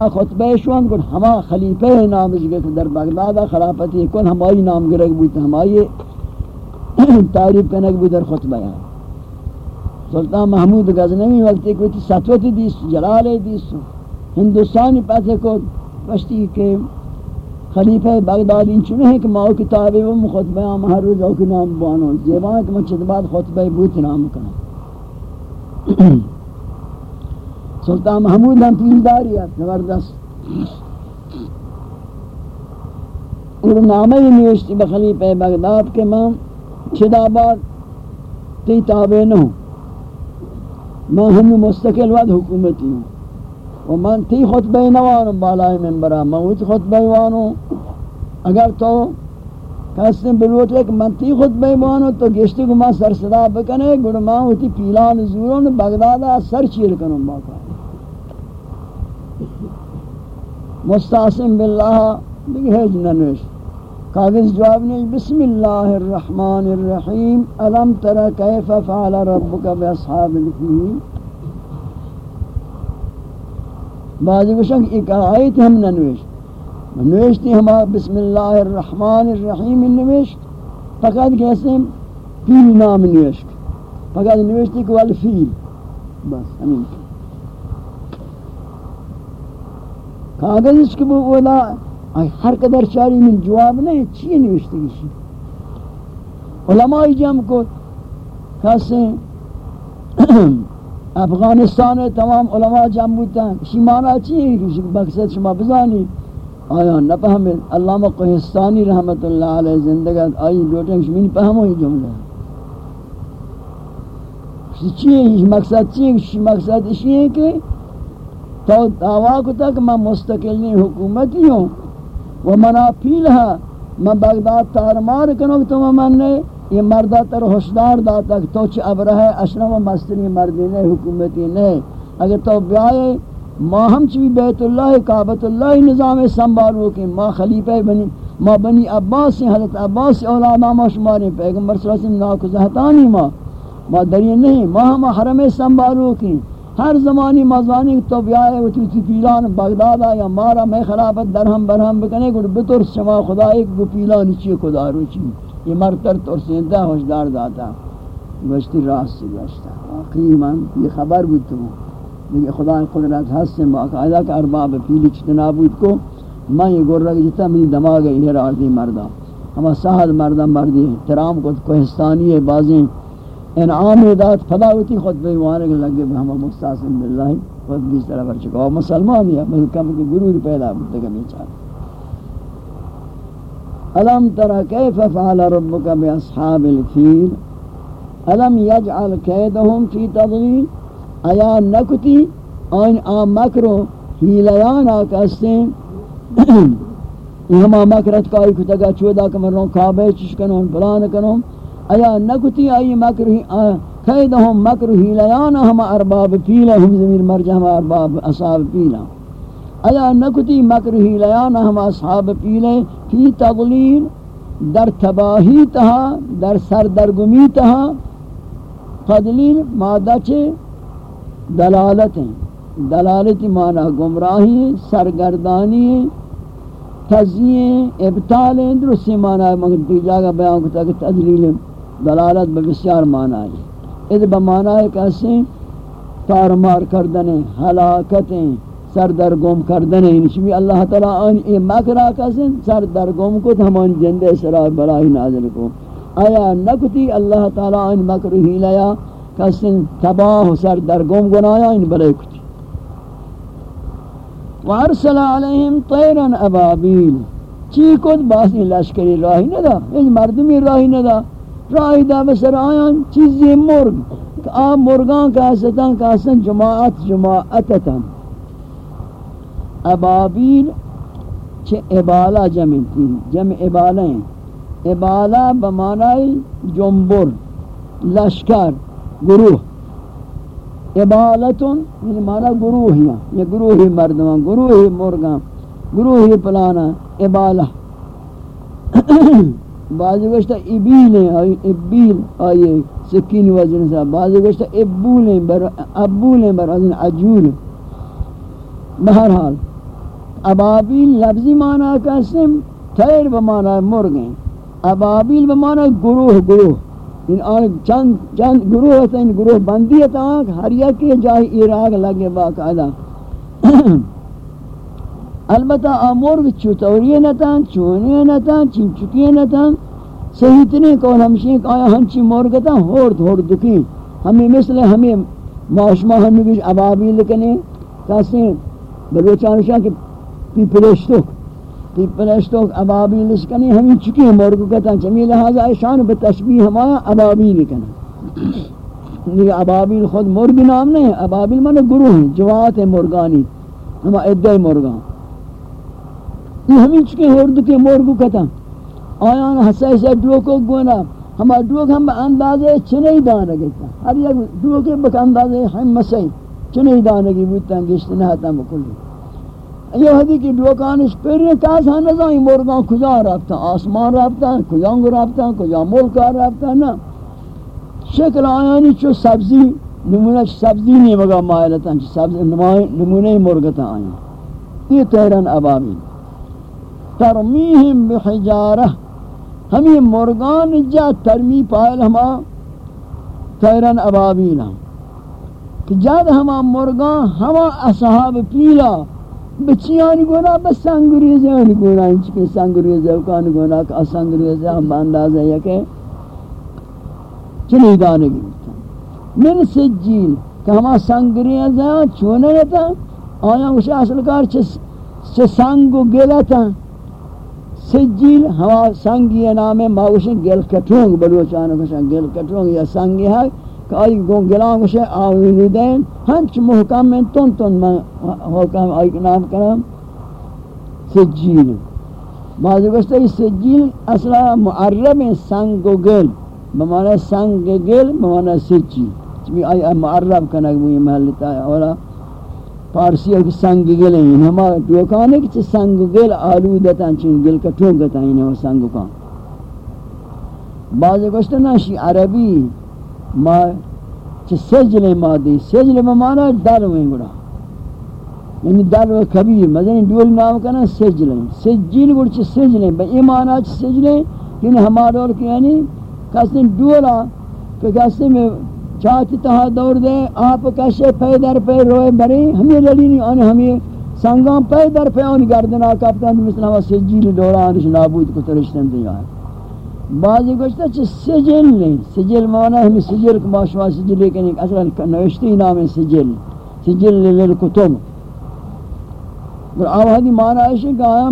خطبہ شوان کن، ہما خلیفہ نام ذکر در بغداد خلافتی کن، ہمائی نام گرگ بود ہمائی تعریف کنک بود در خطبہ ہے سلطان محمود غزنوی وقتی کوئی سطوت دیس، جلال دیس، ہندوستانی پیسے کو پشتی کے خلیفہ بغداد، ان چنے ہیں کہ ماں کتابیں وہ خطبہ ہم ہر روز او کے نام بانو زیبان کہ مچھت بعد خطبہ بوت نام کنا۔ سلطان محمود ہم پیل داری ہے زبردست اور نامہ ہی نوشتی بخلیفہ بغداد کے ماں چھدا بعد تی تابع نہ ہوں میں ہم مستقل وقت حکومتی ہوں و من تی خطبہ نوانو بالای منبرہ من وچ خطبہ وانو اگر تو کسی بلوٹ لے من تی خطبہ وانو تو گشتی کو من سر صدا بکنے گوڑ من وچ پیلان زورون بغدادا سر چیر کنم باقا مستعصم باللہ دیکھ ہے جننوش کاغذ جواب نہیں بسم اللہ الرحمن الرحیم، الم تر کیف فعل ربک باصحاب الفیل؟ بعضی گوشن ایک آیت ہم نہ نویش نویشتی ہم بسم اللہ الرحمن الرحیم نویشت فقط کیسے فیل نام نویشت فقط نویشتی کہ والفیل بس ہمیں کاغذ اس کے بولا ہر قدر چاری من جواب نہیں چیئے نوشتی گیشی علماء جمع کو کہتے افغانستان تمام علماء جمع بودتا اسی معنی چیئے کہ مقصد شما بزانی آیا نپہمید علامہ قہستانی رحمت اللہ علیہ زندگت آئی لوٹنگ شمین پہمو ہی جملہ چیئے مقصد چیئے مقصد اسی ہے کہ تو دعویٰ کو تک میں مستقل نہیں، حکومتی ہوں۔ و منا پیل ہے۔ میں بغداد تارمار کنو تو من نے یہ مردہ تر ہوشدار داتا کہ تو چھ ابرہ اشرم و مستری مردی نے، حکومتی نے۔ اگر تو بیائے، ما ہم چوی بیت اللہ کعبت اللہ نظام سنبھالو کہ ما خلیفہ بنی، ما بنی عباس، حضرت عباس اولادا ما شماری پیغمبر صلی اللہ علیہ وسلم ناکزہتانی ما۔ ما دری نہیں، ما ہم حرم سنبھالو کہ ہر زمانی مزانی تو بیائے و پیلان بغداد یا مارا میں خلافت درہم برہم بکنے گوڑ بطور شما خدا، ایک گو پیلان چی خدا رو چی۔ یہ مرتر تر ترسیندہ ہوشدار داتا۔ گوشتی راست سے گوشتا۔ آخری من یہ خبر بود تو۔ لیکن خدا قدرت ہست سے باقاعدہ کہ ارباب پیلی چتنا بود کو۔ میں یہ گور رکھ جتا، منی دماغ انہیں راردی مردہ۔ ہما سہد مردہ مردی، احترام کو کوہستانی ہے، بازیں انعام داد ہوتی خود بے مانگ لگے ہم مستعصم باللہ خود بھی طرح پر چکا اور مسلمان یا ملکم کی گرور پیدا ہوتا کہ بیچارہ الم ترى كيف فعل ربك باصحاب الفيل الم يجعل كيدهم في تضليل ایا نکتی؟ این آم مکرو ہیلیان آکستیں ہما مکرت کائی کتگا چودا کمروں کعبے چشکنوں بلان کنوں ایا نکتی آئی مکر قیدہم مکر ہیلیان ہم ارباب پیلا ہم زمین مرجع ہم ارباب اصحاب پیلا ایا نکتی مکر ہیلیان ہم اصحاب پیلے کی تغلیل در تباہی تہا در سردرگمی تہا قدلیل مادہ چھے دلالت ہیں دلالت معنی گمراہی، سرگردانی تزییں ابتال ہیں درست معنی مگر دیجا گا بیان کتا کہ تدلیل دلالت بسیار معنی ہے اد بمعنی ہے کہ تارمار کردنے ہلاکتیں سردرگم کردنے انشمی اللہ تعالیٰ آن ای مکرہ کسیں سردرگم کو ہمان جندے سرائے بلائی نازل کو. آیا نکتی اللہ تعالیٰ آن مکر ہی لیا کسیں تباہ سردرگم گنایا ان بلائی کتی وارسل علیہم طیرن ابابیل. چی کد باسی لشکری راہی ندا. این مردمی راہی ندا. راہی دا بسر آیان چیزی مرگ، کہ آم مرگان کا حسطان کا حسن جماعت جماعتتاً ابابیل چھ ابالا جمع تھی جمع ابالا ہیں۔ ابالا بمعنی جنبر لشکر، گروہ۔ ابالتن یعنی معنی گروہیاں یہ گروہی مردمان گروہی مرگان گروہی پلانا ابالہ بعضی گوشتا ابیل ہیں ابیل آئیے سکین وزن سے۔ بعضی گوشتا ابول ہیں، بر ابول ہیں، بر ازن عجول۔ بہرحال، ابابیل لفظی معنی کسیم تیر بمعنی مرگیں ابابیل بمعنی گروہ گروہ۔ ان آن چند چند گروہ ہوتا ان یعنی گروہ بندی ہوتا ہر یک کے جاہی ایراغ لگے باقاعدہ۔ البتہ آمورگ چوتوری نتان چونی نتان چنچکی نتان صحیح تنی کون ہمشی آیا ہنچی مورگتا ہورد ہورد دکی ہمیں مثل ہمیں معاشمہ ہمیں بھی ابابیل کنے کہتے ہیں بلوچانشاہ کہ پیپلشتو پیپلشتو ابابیل کنی ہمیں چکی ہیں چمی لہذا ایشان بتشبیح ہمایا ابابیل کنے یہ ابابیل خود مرگ نام نہیں ابابیل من گروہ ہیں، جوات مرگانی ہما ادھائی مرگان یہ ہمیں چکی ہیں اردو کے مورگو کہتا ہیں آیان حسائی سے ڈوکو گونا ہما ڈوک ہم اندازے چنئی دانگیتا ہر یک ڈوکے بک اندازے ہم مسئی چنئی دانگی بودتا گشت نہتا مکلی یہ حدی کی ڈوکانش پیرنے کاس ہاں نظائی مرگان کجا رابطا آسمان رابطا کجا انگ رابطا کجا ملکا رابطا نا شکل آیانی چو سبزی، نمونہ سبزی نہیں مگا مائلتا سبزی نمونہ مرگتا آیان یہ تیران ابابی ترمیہم بحجارہ۔ ہمیں مرغان جا ترمی پائل ہما تیرن ابابینا۔ کہ جاد ہما مرغان ہما اصحاب پیلا۔ بچیانی گونا، بس سنگریزے ہنی گونا انچکی سنگریزے وکانی گونا، کہ سنگریزے ہم باندازے یا کہ چلی دانگی من سجیل کہ ہما سنگریزے چونے تا آیا اسے اصل کار چھ سنگو گلتا سجیل ہوا سنگی نام ماوشن گل کٹونگ بلوچانو کشن گل کٹونگ یا سنگی ہے کہ آئی گون گلان کشن آوینی دین ہنچ محکم میں تون تون میں حکم آئی نام کرم سجیل بعضی گوشتا ہے سجیل اصلا معرب سنگ و گل بمانا سنگ گل بمانا سجیل چبی آئی معرب کنگ بوئی محلتا ہے اولا پارسی ہے کہ سنگ گل ہیں ہما دوکانے کہ سنگ گل آلودتا چن گل کا ٹھوکتا ہیں وہ سنگ کا بعض گوشتا ناشی عربی ما چھ سجل مادی، سجل بمانا در ہوئیں گڑا یعنی در و کبیر مزین دول نام کنا سجل. سجل گڑ چھ سجل؟ با ایمانا چھ سجل؟ یعنی ہمارا اور کہ یعنی کسی دولا کہ کسی میں چاہتی تہا دور دے، آپ کشے پہ در پہ روئے بری ہمیں لڑی نہیں، آنے ہمیں سنگام پہ در پہ آنی گردنا کپتان مثل ہوا سجیل دورا آنش نابود کو ترشتن دیا ہے۔ بعضی گوشتا چھ سجل نہیں، سجل مانا ہمیں سجل کو باشوا سجل، لیکن ایک اصلا نوشتی نام ہے سجل۔ سجل للکتب۔ اور آوہدی مانا ہے کہ آیا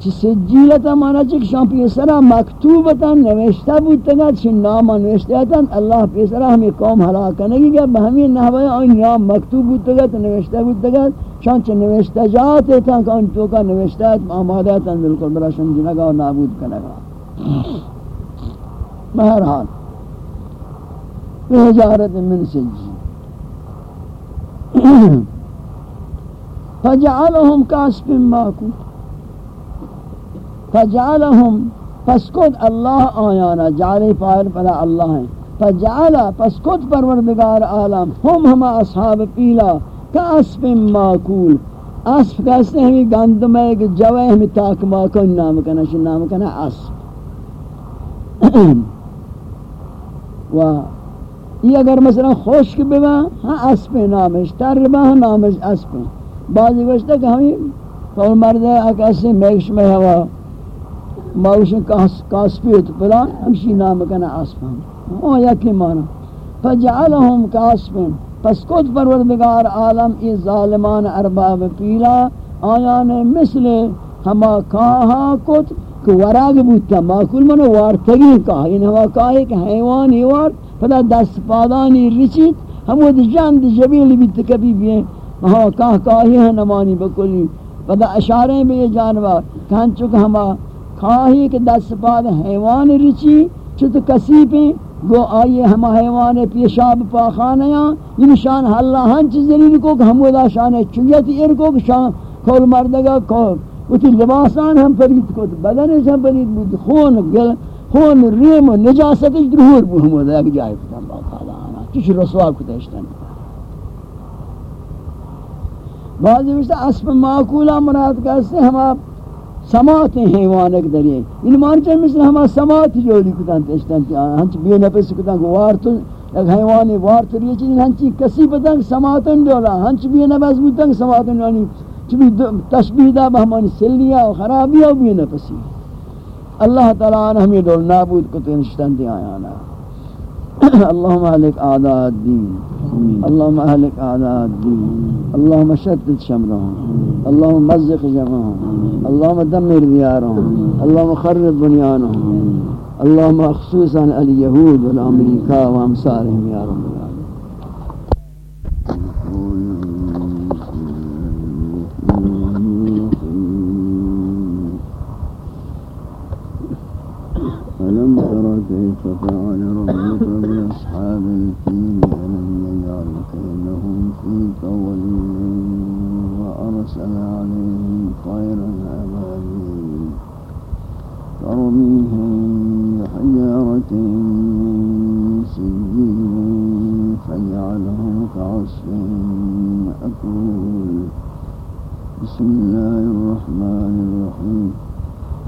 چی سجیلتا مانا چک شان پیسرا مکتوبتا نوشتا بودتا چی نام نوشتا اللہ پیسرا ہمیں قوم حلاکنگی گیا بہمی نحوی آئی نام مکتوب بودتا تا نوشتا بودتا شان چی نوشتا جاتے تا کہ ان تو کا نوشتا آمادا تا بلکل برا شمجنگا و نابود کنگا۔ بہرحال بہجارت من سجی۔ فجعلهم كاسب ماكو فجعلهم، پس کد اللہ آیانا جعلی فائل فلا اللہ ہیں. فجعلا پس کد پروردگار عالم، ہم ہما اصحاب پیلا کا اسب ماکول. اسب کہتے ہیں؟ ہمیں گندم ہے کہ جوہ ہمیں تاک ماکن نام کنا، شن نام کنا، اسب. و یہ اگر مثلا خوشک ببا ہاں اسب نامش تر ببا ہاں نامش اسب بعضی گوشتا کہ ہمیں قول مرد ہے کہ اسے میکش میں ہوا ماوشن کاسپیت پلا ہمشی نام کنا آسپان او یکی مانا. فجعلهم کاسپن. پس کت پروردگار عالم ای ظالمان ارباب پیلا، آیان مثل ہما کاہا کت، کہ وراغ بودتا ماکل منو وارتگی کاہ. ان ہما کاہی کہ حیوانی وار پدا دست پادانی رچیت ہم وہ جاند جبیل بیت کبھی بھی ہیں ہاں کاہ کاہی ہیں نمانی بکلی. پدا اشارے میں یہ جانور کہن چکا ہما کھاہی کہ دس پاد حیوان رچی چھت کسی کسیپیں، گو آئیے ہما حیوان پیشاب پاخانیاں یہ نشان اللہ ہنچ زلیل کو کہ ہمودا شان چنیت ایر کو کہ شان کھول مردگا کھول۔ اتی لباسان ہم فرید کو بدن ہم فرید بود، خون، گل، خون، ریم و نجاست درہور بو ہمودا ایک جائے کتا اللہ تعالی آنا۔ چش رسوا کتا اشتن بعضی وشتا اسب معقولا مراد کرتے ہما سماعت حیوانک دریئے ان مانچہ مثل ہما سماعت جولی کتن تشتن ہنچ بیو نفس کتن کو وارتو ایک حیوانی وارتو ریئے چیزیں ہنچی کسی پتن سماعتن دولا ہنچ بیو نفس بودن سماعتن یعنی چبی تشبیح دا بہمانی سلیہ و خرابیہ و بیو نفسی۔ اللہ تعالیٰ عنہ ہمیں دول نابود کتن شتن دی آیانا اللهم اهلك اعداء الدين. اللهم اهلك اعداء الدين. اللهم شتت شملهم. اللهم مزق جمعهم. اللهم دمر ديارهم. اللهم خرب بنيانهم. اللهم خصوصا اليهود والامريكا وامثالهم يا رب العالمين. كيف فعل ربك بأصحاب الفيل ألم يجعل كيدهم في تضليل وأرسل عليهم طيرا أبابيل ترميهم بحجارة من سجيل فجعلهم كعصف مأكول. بسم الله الرحمن الرحيم.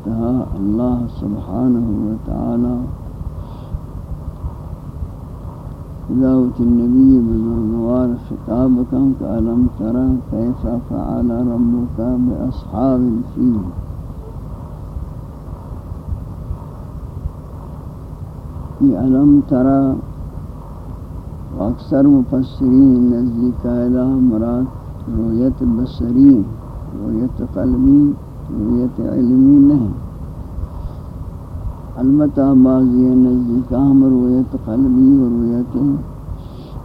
مبارکی تہا اللہ سبحانہ وتعالی دعوت النبي بزرگوار خطاب کن کہ علم ترى كيف فعل ربك بأصحاب الفيل. علم ترى واکثر مفسرین نزدیک الہ مراد رویت بصری رویت قلبی رویت علمی نہیں۔ البتہ بعضی نزدیک ہم رویت قلبی و رویت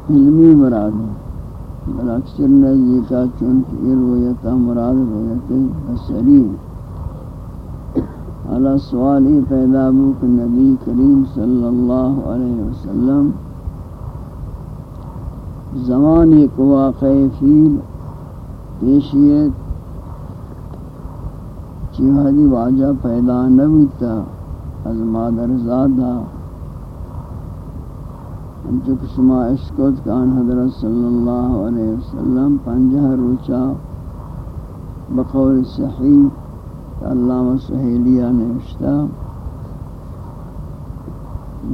علمی مراد ہے۔ بل اکثر نزدیک چونکہ یہ رویت مراد رویت بصری علی سوالی پیدا بک نبی کریم صلی اللہ علیہ وسلم زمان ایک واقع فیل پیشیت چیوہدی واجہ پیدا نبیتا از مادر زادہ۔ انچو کشما اشکت کان حضرت صلی اللہ علیہ وسلم پنجہ روچا بقول صحیح علامہ سہیلیہ نے اشتا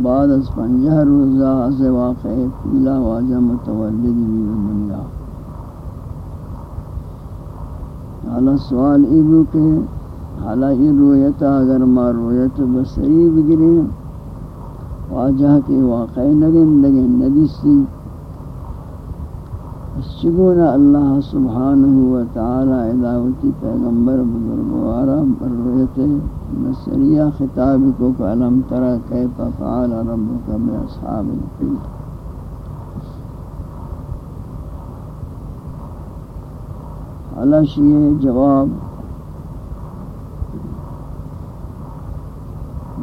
بعد از پنجہ روزہ از واقع پیلا واجہ متولد بھی دنیا۔ حالا سوال ایبو کہ حالا یہ رویت اگر ما رویت بصری بگریں واجہ کے واقع نگن نگن ندیسی چگونا اللہ سبحانہ وتعالی اداوتی پیغمبر بزرگوارا پر رویت بصریہ خطاب کو کہ علم ترى کیف فعال ربک بی اصحاب الفیل حالا شیئے جواب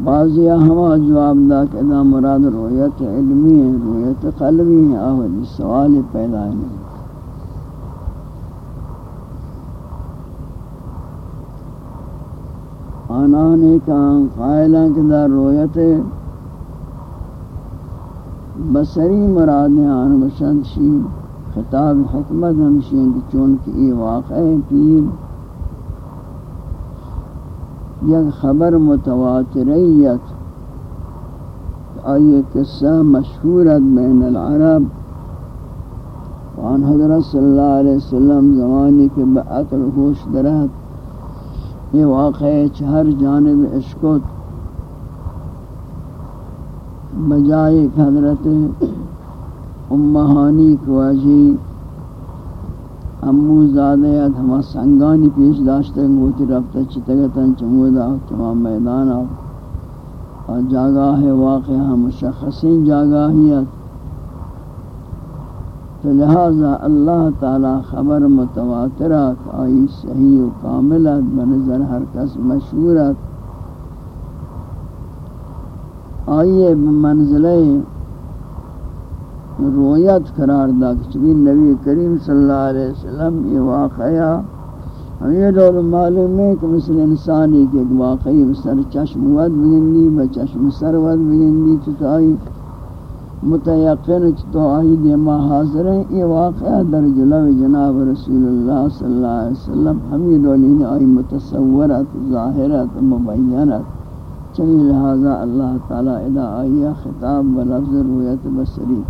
بعضی ہما جواب دا کہ دا مراد رویت علمی ہے رویت قلبی ہے آوری سوال پیدا نہیں آنانے کا قائلہ کے در رویت بسری مراد ہے آن بشند شی خطاب حکمت ہمشین کہ چونکہ یہ واقع ہے پیر یک خبر متواتریت آئیے قصہ مشہورت بین العرب وان حضرت صلی اللہ علیہ وسلم زمانی کے بعقل ہوش درہت یہ واقع چہر جانب عشقت بجائے حضرت امہانی کواجی امو زادیت ہما سنگانی پیش داشتے گوتی رفتہ چتگتاً چمودا تمام میدانا اور جاگاہ واقعہ مشخصین جاگاہیت تو لہذا اللہ تعالی خبر متواترات آئی صحیح و کاملت بنظر ہر کس مشہورت آئیے بمنزلہ رویت قرار دا چبی نبی کریم صلی اللہ علیہ وسلم یہ واقعہ ہم یہ دور معلوم ہے کہ مثل انسانی کے واقعی بسر چشم ود بگندی بچشم سر ود بگندی تو متیقن، تو آئی دیما حاضر ہیں۔ یہ واقعہ در جلو جناب رسول اللہ صلی اللہ علیہ وسلم ہمیں دولین یعنی آئی متصورت ظاہرت مبینت چلی لہذا اللہ تعالی ادا آئی خطاب و لفظ رویت بسری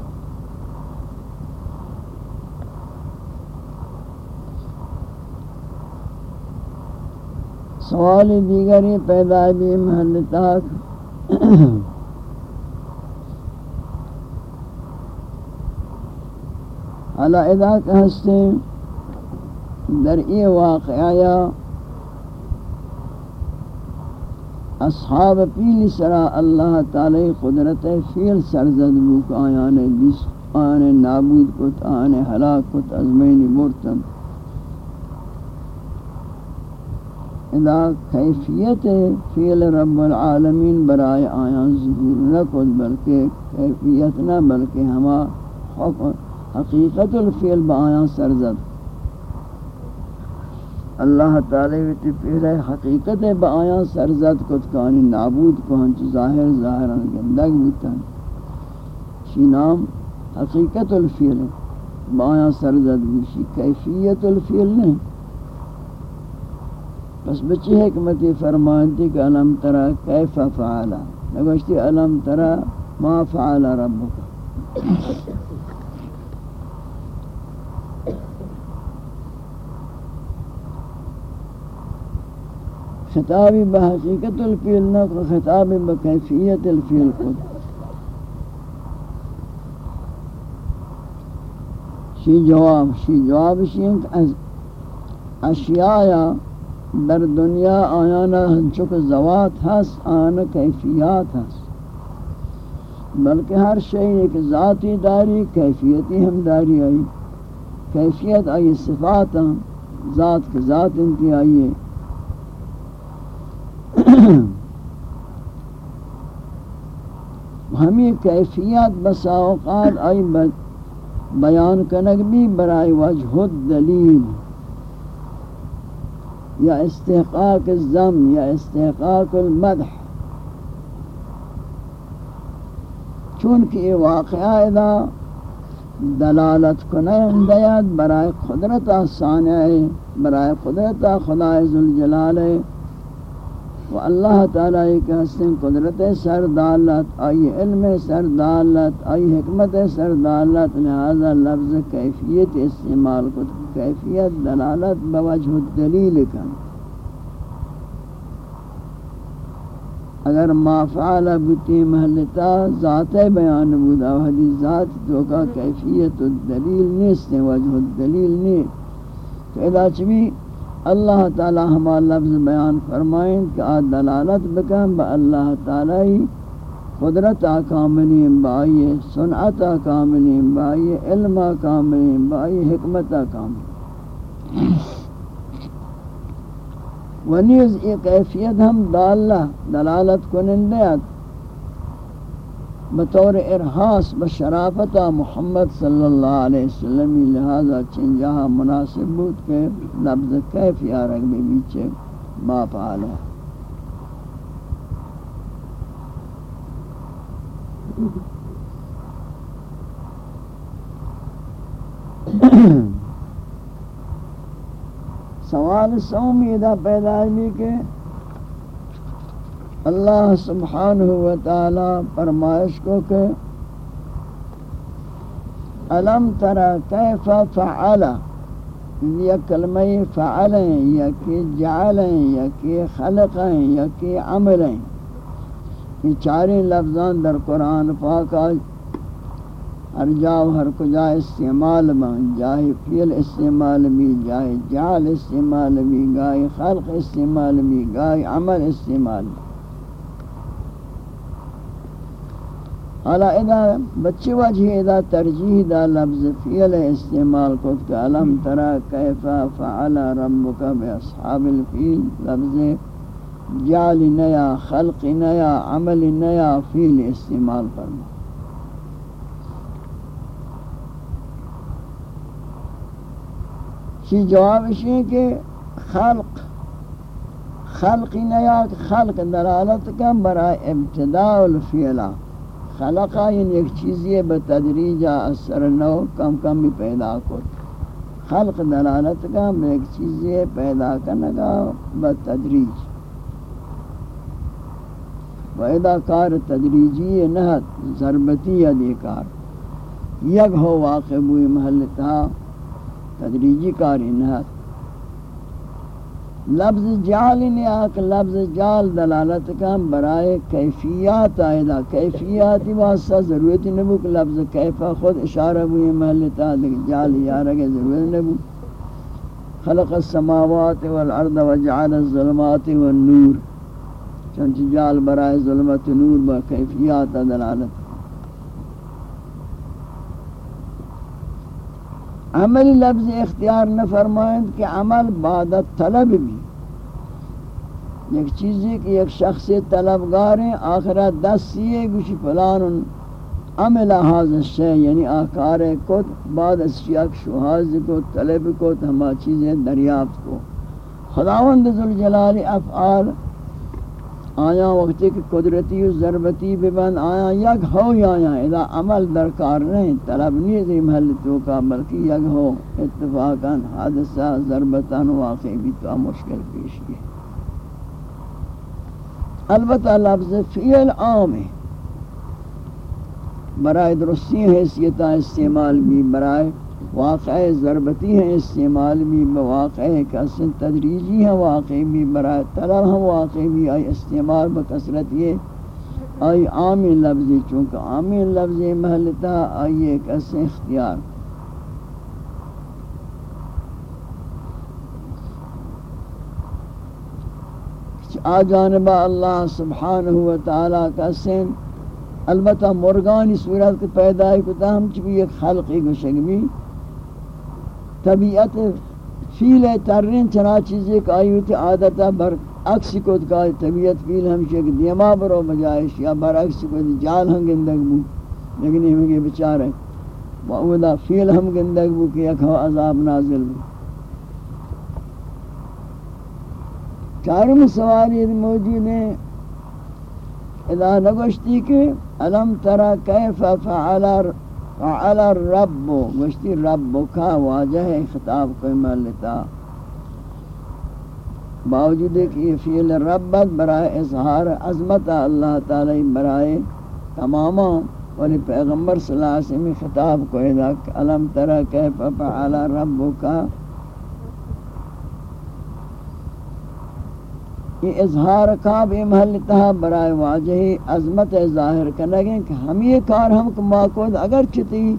سوال دیگری پیدا بھی محل تاک۔ حالا ادا کہ در ای واقعہ اصحاب پیل سرا اللہ تعالی قدرت فیل سرزد بوک، آیان دیس آیان نابود کت، آیان حلاک کت ازمین مرتم ادا کیفیت فیل رب العالمین برای آیان ظہور نہ کت بلکہ کیفیت نہ، بلکہ ہما حقیقت الفعل بیان سرزد اللہ تعالی ویتی پہلے حقیقت بیان سرزد کت کانی نابود کو ہنچ ظاہر ظاہر گندگ بوتا شی نام حقیقت الفعل بیان سرزد بوشی کیفیت الفعل نہیں بس بچی حکمتی فرمانتی کہ علم ترى کیف فعلا نگوشتی علم ترى ما فعل ربک۔ خطابی بحقیقت الفیل نہ کو خطابی بکیفیت الفیل کو شی جواب شی جواب شی از اشیاء در دنیا آیانا ہنچک زوات ہس آنا کیفیات ہس بلکہ ہر شئی ایک ذاتی داری، کیفیتی ہم داری آئی. کیفیت آئی، صفات ذات کے ذات ان کی آئیے ہمیں کیفیت بسا اوقات آئی، بیان کنگ بھی برائے وجہ دلیل. یا استحقاق الزم یا استحقاق المدح. چونکہ یہ واقعہ دا دلالت کنندیت برائے قدرت سانع برائے قدرت خدا ذوالجلال و اللہ تعالیٰ ایک حسن قدرت سر دالت آئی علم سر دالت آئی حکمت سر دالت لہذا لفظ کیفیت استعمال کو کیفیت دلالت بوجہ الدلیل کن اگر ما فعل بتی محلتا ذات بیان بودا و حدیث ذات تو کا کیفیت الدلیل نیست، وجہ الدلیل نیست۔ تو ادا چمی اللہ تعالی ہما لفظ بیان فرمائیں کہ آ دلالت بکن با اللہ تعالی قدرت کاملین بائی سنعت کاملین بائی علم کاملین بائی حکمت کاملین ونیز ایک کیفیت ہم داللہ دلالت کنندیت بطور ارحاس بشرافت محمد صلی اللہ علیہ وسلم، لہذا چن جہاں مناسب بود کہ نبض کیف یا یارک بھی بیچے باپ آلہ سوال سومی دا پیدا ہے کہ اللہ سبحانہ و تعالی فرمائش کو کہ علم ترى كيف فعل؟ یا کلمہ فعل ہیں، یا کہ جعل ہیں، یا کہ خلق ہیں، یا کہ عمل ہیں۔ یہ چاریں لفظان در قرآن پاک ہر جاؤ ہر کجا استعمال بن جائے فیل استعمال بھی جائے جعل استعمال بھی گائے خلق استعمال بھی گائے عمل استعمال بھی حالا ادا بچے وجہ ادا ترجیح دا لفظ فعل استعمال کو کہ علم ترى کیف فعل ربک باصحاب الفیل لفظ جعل نیا، خلق نیا، عمل نیا، فعل استعمال فرما۔ شی جواب ہے کہ خلق خلق نیا، خلق دلالت کا برای ابتداء الفعلہ خلقا این ایک چیزی بتدریج اثر نو کم کم بھی پیدا کر خلق دلالت کا ایک چیزی پیدا کرنے کا بتدریج و کار تدریجی نہت ضربتی ادی کار. یک ہو واقع بوئی محلتا، تدریجی کاری نہت لفظ جعل نیاک لفظ جعل دلالت کا برائے کیفیات آئیدہ۔ کیفیاتی واسطہ ضرورت نبو کہ لفظ کیفہ خود اشارہ بوئی محلتا دیکھ یارہ کے ضرورت نبو۔ خلق السماوات والارض وجعل الظلمات والنور۔ چونچہ جعل برائے ظلمت نور با کیفیات دلالت۔ عمل لفظ اختیار نہ فرمائیں کہ عمل بعد طلب بھی۔ ایک چیزی کہ ایک شخص طلبگار ہیں آخرہ دس سیئے گوشی فلان عمل حاضر الشیء یعنی آکار کو بعد اس شیعک شوحاز کو طلب کو ہما چیزیں دریافت کو۔ خداوند ذوالجلال افعال آیا وقتی کہ قدرتی و ضربتی ببند آیا، یک ہو یا آیا اذا عمل درکار نہیں طلب نہیں دی محل تو کا، بلکہ یک ہو اتفاقا حادثہ ضربتا واقعی بھی تو مشکل پیش کی۔ البتہ لفظ فعل عام ہے۔ برائے درستی حیثیتہ استعمال بھی، برائے واقع ضربتی ہیں استعمال بھی بواقع کسن تدریجی ہیں واقع بھی برائے طلب ہم واقع بھی آئی استعمال بکثرت یہ آئی عام لفظی چونکہ عام لفظ محلتا آئی ایک ایسے اختیار۔ آ جانبہ اللہ سبحانہ وتعالی کا سن۔ البتہ مرغانی صورت کے پیدائی کو تا ہم چبی ایک خلقی گوشک بھی طبیعت فیل ترین چنا چیزی کہ آئی ہوتی عادتا بر عکسی کو دکھا طبیعت فیل ہمشہ کہ دیما برو بجائش یا بر عکسی کو جال ہم گندگ بو، لیکن ہمیں کے بچار ہے وعودا فیل ہم گندگ بو کہ یک عذاب نازل بو۔ چارم سوالی موجود ہیں اذا نگوشتی کہ علم ترى کیف فعل فعل الرب مشتی رب کا واجہ خطاب کو ملتا باوجود کہ یہ فعل ربت برائے اظہار، عظمت اللہ تعالی برائے تماما ولی پیغمبر صلی اللہ علیہ وسلم خطاب کو ادا علم ترہ کیف فعل ربک یہ اظہار کا بھی محل تہا برائے واجہ عظمت ظاہر کرنے کہ ہم یہ کار ہم کما کو اگر چتی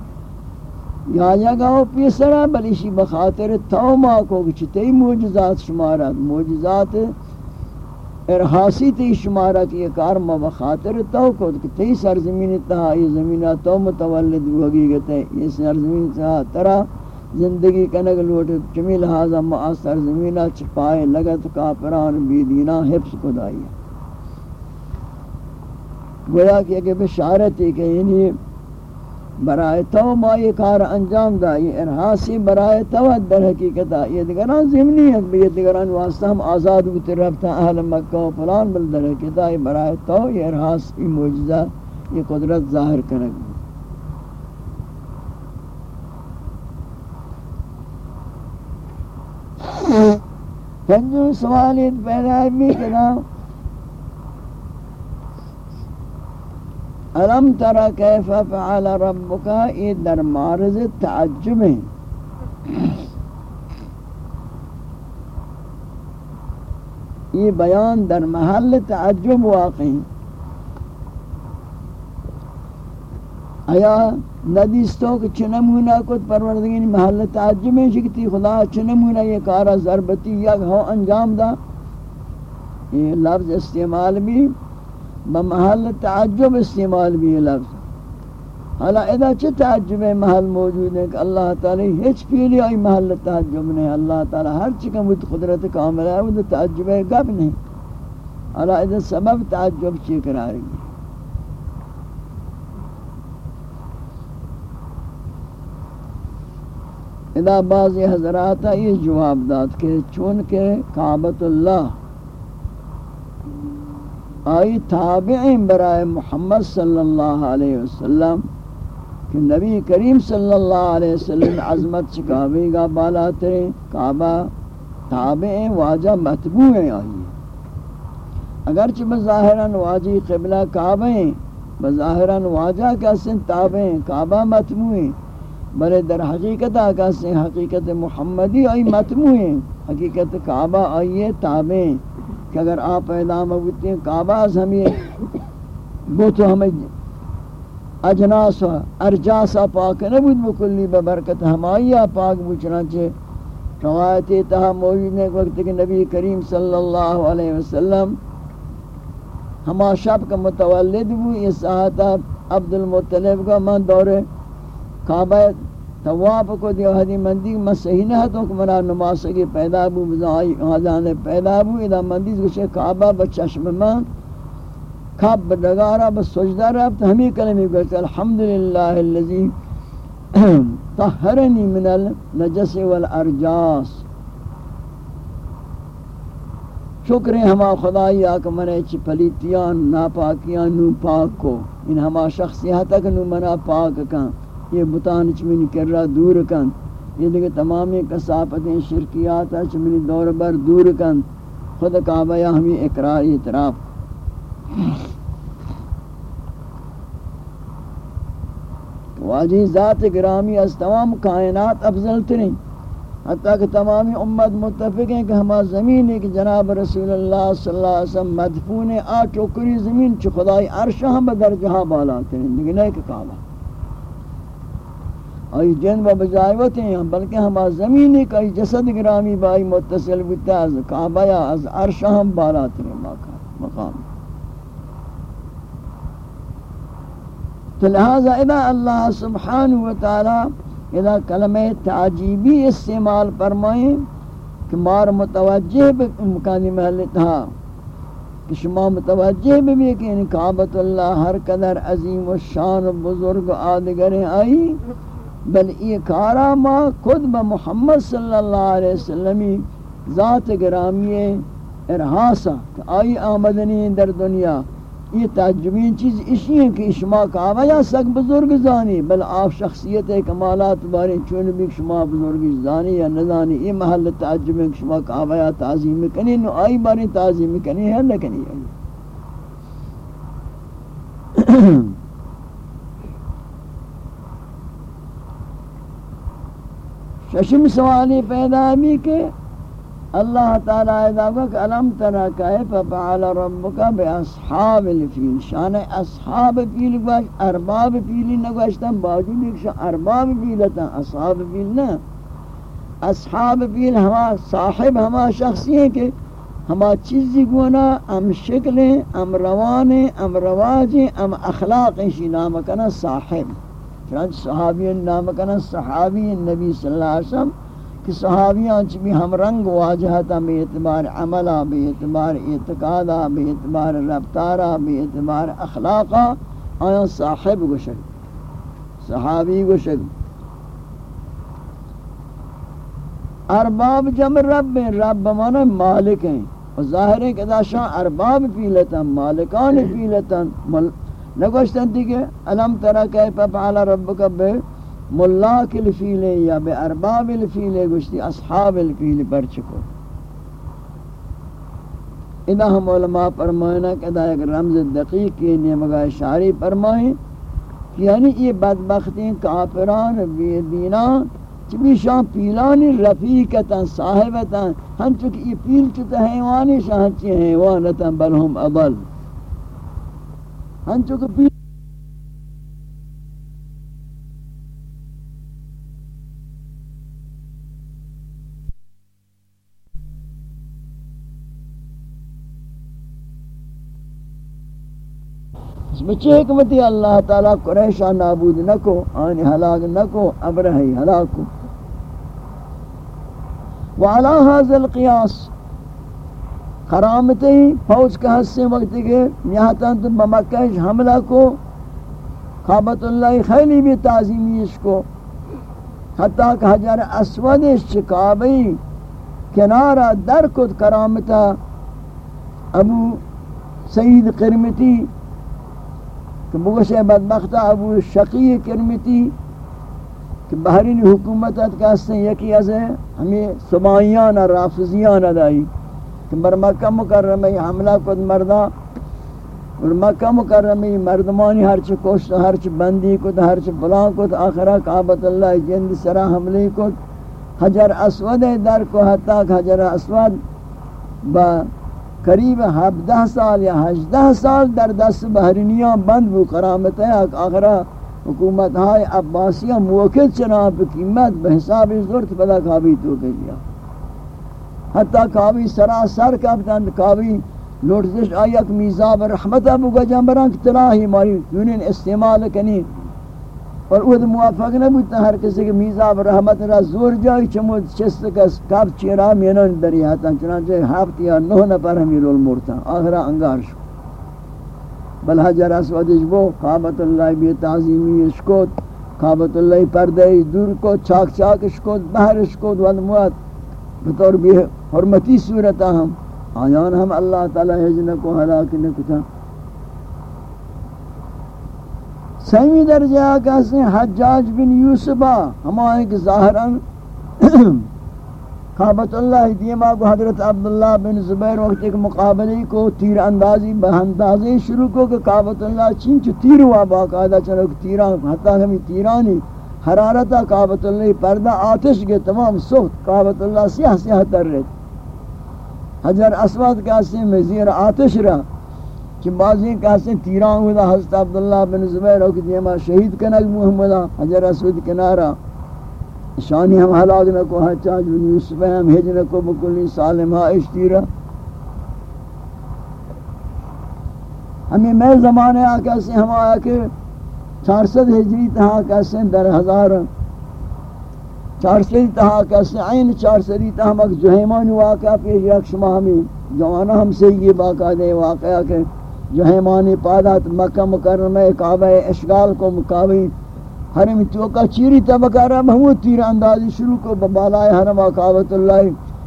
یا یا گاو پیسرا بلیشی بخاطر تو ما کو چتی معجزات شمارت معجزات ارحاسی تی شمارت یہ کار ما بخاطر تو کو کہ تی سرزمین تہا یہ زمینہ تو متولد ہوگی گتے یہ سرزمین تہا ترہ زندگی کنگ لوٹ چمی لہذا معاصر زمینہ چپائے لگت کافران بی دینا حفظ کو دائی گویا کہ ایک بشارت ہے کہ یعنی برائے تو ما یہ کار انجام دا یہ ارحاسی برائے تو در حقیقتا یہ دیگران زمینی ہے یہ دیگران واسطہ ہم آزاد ہوتے رفتا اہل مکہ و فلان بل در حقیقتا یہ برائے تو یہ ارحاسی موجزہ یہ قدرت ظاہر کرنے پنجم سوالی پیدا بھی کنا الم ترى كيف فعل ربك ای در مارز تعجب. ہے یہ بیان در محل تعجب واقع ہے آیا ندیستو کہ چنمونہ کت پروردگین یعنی محل تعجب میں شکتی خدا چنمونہ یہ کارا ضربتی یک ہو انجام دا۔ یہ لفظ استعمال بھی بمحل تعجب استعمال بھی یہ لفظ۔ حالا ادا چه تعجب محل موجود ہے کہ اللہ تعالی ہیچ پیلی آئی محل تعجب نہیں، اللہ تعالی ہر چکم وہ قدرت کامل ہے، وہ تعجب گب نہیں۔ حالا ادا سبب تعجب چی قرار گئی ادا بعض حضرات یہ جواب داد کہ چون چونکہ کعبۃ اللہ آئی تابعین برائے محمد صلی اللہ علیہ وسلم کہ نبی کریم صلی اللہ علیہ وسلم عظمت چکاوی گا بالا ترے کعبہ تابعین واجہ متبوع آئی اگرچہ بظاہراً واجی قبلہ کعبہ بظاہراً واجہ کا سن تابعین، کعبہ متبوع بلے در حقیقت آکا سے حقیقت محمدی آئی متموع ہیں، حقیقت کعبہ آئیے تابعیں کہ اگر آپ پیدا مبوتی ہیں، کعبہ از ہمیں وہ تو ہمیں اجناس و ارجاسا پاک نبود بکلی ببرکت ہمائیہ پاک بچنا بچنانچہ روایت تہا موجود ہے وقت کہ نبی کریم صلی اللہ علیہ وسلم ہما شب کا متولد بھی اس آتا عبد المطلب کا من دورے کعبہ تواب کو دیو حدی مندی میں صحیح نہ تو کہ منا نماز کی پیدا بو بزائی آجان پیدا بو، ادا مندی کو کعبہ بچشم من کعب بدگارا بس سجدہ رب تو ہمیں کلمہ کہتے الحمدللہ الذی طہرنی من النجس والارجاس۔ شکر ہے ہما خدای آکھ منے چی پلیتیان ناپاکیان نو پاک کو۔ ان ہما شخصیت تک نو منا پاک کن۔ یہ بتان چمنی کر رہا دور کن۔ یہ دیکھ تمامی کسافتیں شرکیات چمنی دور بر دور کن۔ خود کعبہ یا ہمیں اقرار اعتراف۔ واجی ذات گرامی از تمام کائنات افضل ترین۔ حتیٰ کہ تمامی امت متفق ہیں کہ ہما زمین ہے کہ جناب رسول اللہ صلی اللہ علیہ وسلم مدفون آ چوکری زمین چو خدای عرش ہم بدر جہاں بالا ترین۔ دیکھ نہیں کعبہ۔ آئی جن و بجائے ہیں بلکہ ہم زمین ایک آئی جسد گرامی بائی متصل بتا از کعبہ یا از عرش ہم بالا ترے مقام تو لہذا اذا اللہ سبحانہ وتعالی اذا کلمہ تعجیبی استعمال فرمائیں کہ مار متوجہ مکانی محل تھا۔ کہ شما متوجہ بھی کہ ان کعبۃ اللہ ہر قدر عظیم و شان و بزرگ آدگریں آئی۔ بل یہ کارا ما خود با محمد صلی اللہ علیہ وسلم ذات گرامی ارحاسا کہ آئی آمدنی در دنیا۔ یہ تعجبین چیز اسی ہے کہ اشما کعبہ یا سک بزرگ زانی، بل آپ شخصیت کمالات بارے چون بھی شما بزرگ زانی یا نزانی۔ یہ محل تعجب ہے کہ شما کعبہ یا تعظیم کنی، نو آئی بارے تعظیم کنی ہے لکنی ہے۔ ششم سوالی پیدا بھی کہ اللہ تعالی اذا کہ علم ترا کیف فعل ربک باصحاب الفیل، شان اصحاب فیل باش ارباب فیل نگوشتن، باوجود ایک شان ارباب فیلتا اصحاب فیل نہ اصحاب فیل ہما صاحب، ہما شخصی ہیں کہ ہما چیزی گونا ام شکلیں ام روانے ام رواجیں ام اخلاقیں شی نام کنا صاحب۔ چنانچہ صحابیان نام کنا صحابی نبی صلی اللہ علیہ وسلم کہ صحابیان چی بھی ہم رنگ واجہتا بے اعتبار عملہ، بے اعتبار اعتقادہ، بے اعتبار رفتارہ، بے اعتبار اخلاقہ، آیا صاحب گشک صحابی گشک ارباب جمع رب ہیں، رب مانا مالک ہیں۔ ظاہر ہے کہ دا شاہ ارباب پیلتا مالکان پیلتا نگوشتن دیگه، علم ترا کیف فعل ربک بے ملاک الفیل یا بے ارباب الفیل گوشتی اصحاب الفیل پر چکو ادا ہم علماء فرمائنا کہ ادا ایک رمز دقیق کی نیمگاہ شعری فرمائیں کہ یعنی یہ بدبختی کافران بیدینا چبی شان پیلانی رفیقتا صاحبتا ہم چکہ یہ پیل چتا حیوانی شان چی حیوانتا بل ہم اضل ہم چکہ پیل اس میں چھ حکمتی اللہ تعالیٰ قریشہ نابود نکو آنی حلاق نکو ابرہی حلاکو وعلا حاضر القیاس۔ خرامتی فوج کا حصے وقت کے یہاں تن تم حملہ کو خوابت اللہ خیلی بھی تعظیمی اس کو۔ حتیٰ کہ حجر اسود چکابی کنارہ در کد کرامتا ابو سید قرمتی، کہ بگوش بدبخت ابو شقی کرمتی کہ بحرین حکومت کہتے ہیں یکی از ہمیں سبائیان رافضیان ادائی۔ کہ بر مکہ مکرمی حملہ کد مردہ اور مکہ مکرمی مردمانی ہرچ کوشت ہرچ بندی کد ہرچ بلان کد آخرہ کعبت اللہ جند سرا حملی کد حجر اسود در کو، حتی کہ حجر اسود با قریب ہبدہ سال یا ہجدہ سال در دست بحرینیاں بند بو کرامت ہے۔ آخرہ حکومت ہائے عباسیہ موقع چناب قیمت بحساب ضرورت پدا کابی تو کے لیا حتی کابی سراسر کابتن کابی لوٹزش آیت میزاب رحمت ابو گجان بران کتلاہی ماری یونین استعمال کنی۔ اور وہ موافق نہ بودتا ہر کسی کے میزاب رحمت را زور جائی چمود چست کس کب چیرا مینان دریا تا چنانچہ ہفت یا نو نفر ہمی رول مورتا آخرا انگار شو بل حجر اسودش بو قابط اللہ بی تعظیمی اشکوت قابط اللہ پردے دور کو چاک چاک اشکوت بہر اشکوت والموات بطور بھی حرمتی صورتا ہم، آیان ہم اللہ تعالی حجن کو حلاک نکتا سیمی درجہ کہتے ہیں حجاج بن یوسفہ ہمارے کے ظاہراً قابط اللہ دیما کو حضرت عبداللہ بن زبیر وقت ایک مقابلی کو تیر اندازی بہندازی شروع کو کہ قابط اللہ چین چو تیر ہوا باقاعدہ چلو کہ تیران، حتی ہمیں تیرانی حرارتا قابط اللہ پردہ آتش کے تمام سخت قابط اللہ سیاہ سیاہ تر رہت حجر اسود کہتے ہیں مزیر آتش رہا کہ بعضی کہتے ہیں تیران ہوتا حضرت عبداللہ بن زبیر ہو کہ دیما شہید کنک محمدہ حجر اسود کنارہ شانی ہم حلاق نکو حجاج بن یوسف ہم ہج نکو بکلی سالم ہاں، سالمہ اشتیرہ ہمیں میں زمانے آکا سے ہم آیا کہ چار ست ہجری تہا کیسے در ہزار چار سری تہا کیسے عین چار سری تہا مک جہیمان واقعہ پیش یک شما ہمیں۔ جوانا ہم سے یہ باقاعدہ واقعہ کہ جہیمانی پادات مکہ مکرمہ کعبہ اشغال کو مقابل حرم توکا چیری طبقہ رہا محمود تیر اندازی شروع کو ببالائے حرم کعبت اللہ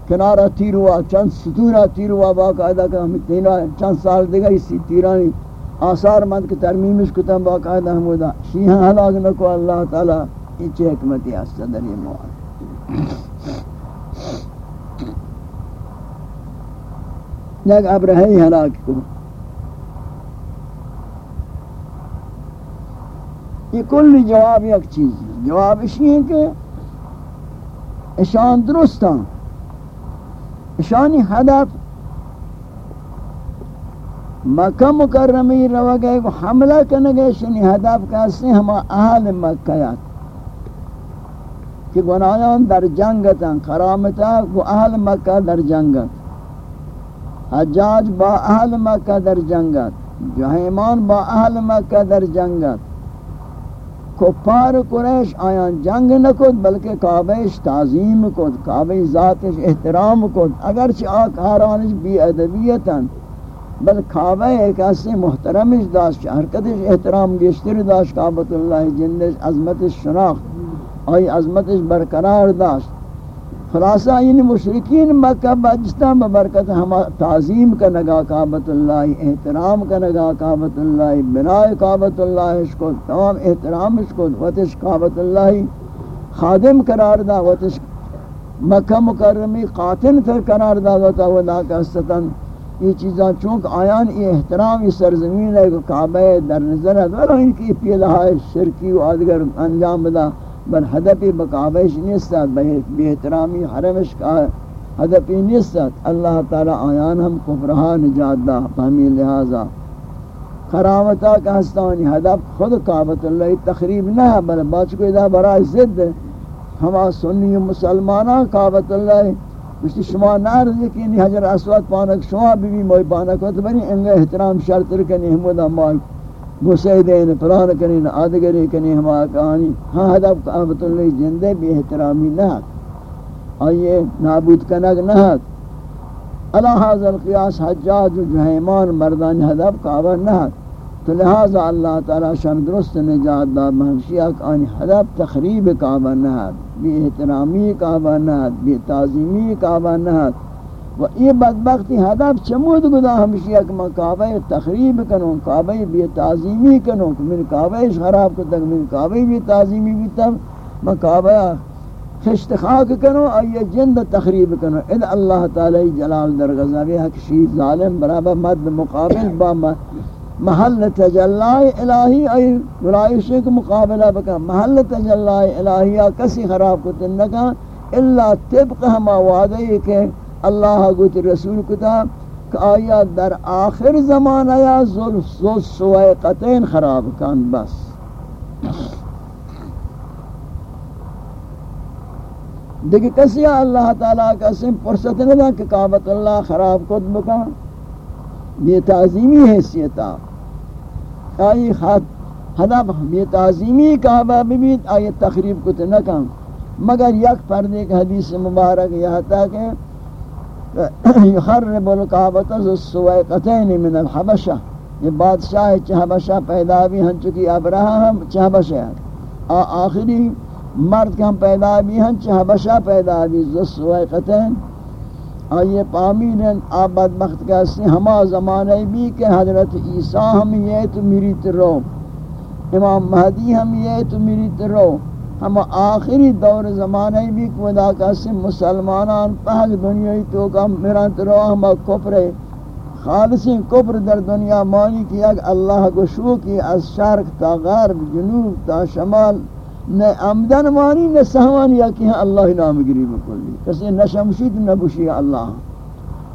کنارہ تیر ہوا چند ستورہ تیر ہوا باقاعدہ کہ ہمیں تیرہ چند سال دیگا اسی تیرانی آثار مند کے ترمیمش کتن باقاعدہ حمودہ شیہاں حلاق نکو اللہ تعالی۔ ایچے حکمتی ہے صدر یہ مواد یک ابرہی حلاق کو یہ کل جواب یک چیز ہے جواب اسی ہے کہ اشان درستاں اشانی ہدف مکہ مکرمی روا گئے کو حملہ کرنے گئے شنی ہدف کہتے ہیں ہما اہل مکہیات کہ گناہیان در جنگتا خرامتا کو اہل مکہ در جنگت. حجاج با اہل مکہ در جنگت. جہیمان با اہل مکہ در جنگت. کفار قریش آیان جنگ نکد بلکہ کعبہش تعظیم کد کعبہ ذاتش احترام کد اگرچہ آکارانش بی ادبیتا بل کعبہ ایک ایسے محترمش داشت، حرکتش احترام گشتر داشت کعبت اللہ جندش عظمتش شناخت. آئی عظمتش برقرار داشت. خلاصہ ان مشرقین مکہ بجتا ببرکت ہم تعظیم کا نگا کعبت اللہ، احترام کا نگا کعبت اللہ بناء کعبت اللہ کو تمام احترام کو وتش کعبت اللہ، خادم قرار دا وتش مکہ مکرمی قاتن تر قرار دا وتا ودا کا ستن یہ چیزاں، چونکہ آیان یہ احترام، یہ سرزمین ہے کعبہ در نظر ہے ورہ ان کی پیلہ شرکی و آدگر انجام دا۔ بل هدفی بکعبش نیستد بی احترامی حرمش کا هدفی نیستد اللہ تعالی آیان ہم کفرها نجات دا فهمی لہذا خرامتا کا ہستانی هدف خود کعبت اللہ تخریب نہ ہے بل بچ کو ادا برای ضد. ہما سنی مسلمانہ کعبت اللہ مشتی شما نارز یقینی حجر اسود پانک شما بھی بھی موئی پانک ہوتا بنی، انگا احترام شرط رکنی ہمودا مائی گسے پران کنین آدگری کنی ہما کہانی ہاں حدب قابط اللہ جندے بھی احترامی نہت آئیے نابود کنگ نہت اللہ حاضر القیاس، حجاج و جہیمان مردان حدب قابر نہت تو لہذا اللہ تعالی شان درست نجات دا محمشیہ آنی حدب تخریب قابر نہت بی احترامی قابر نہت بی تعظیمی قابر نہت و یہ بدبختی ہدف چمود گدا ہمشی کہ میں کعبہ تخریب کنوں کعبہ بھی تعظیمی کنوں من کعبہ خراب کو تک من کعبہ بھی تعظیمی بھی تب میں کعبہ خشت خاک کنوں آئیے جند تخریب کنوں اد اللہ تعالی جلال در غزبی حق شید ظالم، برابر مد مقابل با محل تجلائے الہی ای مرائشے کو مقابلہ بکا۔ محل تجلائے الہی کسی خراب کو تنکا اللہ طبق ہما وعدے کہ اللہ گوت رسول کتا کہ آیا در آخر زمان آیا ظلم سوائے قطعین خراب کن بس۔ دیکھ کسی اللہ تعالیٰ کا سم فرصت ندا کہ کعبت اللہ خراب کت بکا۔ یہ تعظیمی حیثیتا آئی خط حدب، یہ تعظیمی کعبہ بیت آئی تخریب کت نکن مگر یک پردے کے حدیث مبارک یہ تھا کہ یخرب القابت از السویقتین من الحبشہ یہ بادشاہ چہبشہ پیدا بھی ہن چکی ابراہم چہبشہ ہے۔ آخری مرد کے ہم پیدا بھی ہن چہبشہ پیدا بھی السویقتین۔ آئیے پامین آپ بدبخت کہتے ہیں ہما زمانے بھی کہ حضرت عیسیٰ ہم یہ تو میری ترو امام مہدی ہم یہ تو میری ترو ہم آخری دور زمانے بھی خدا کا سے مسلمانان پہل دنیای تو کا میران ترو ہم کفر خالصی کفر در دنیا مانی کیا کہ اللہ کو شو کی از شرق تا غرب، جنوب تا شمال، نہ آمدن مانی نہ سہوان یا کہ ہاں اللہ نام گری بکلی۔ کسی نہ شمشید، نہ بشی اللہ۔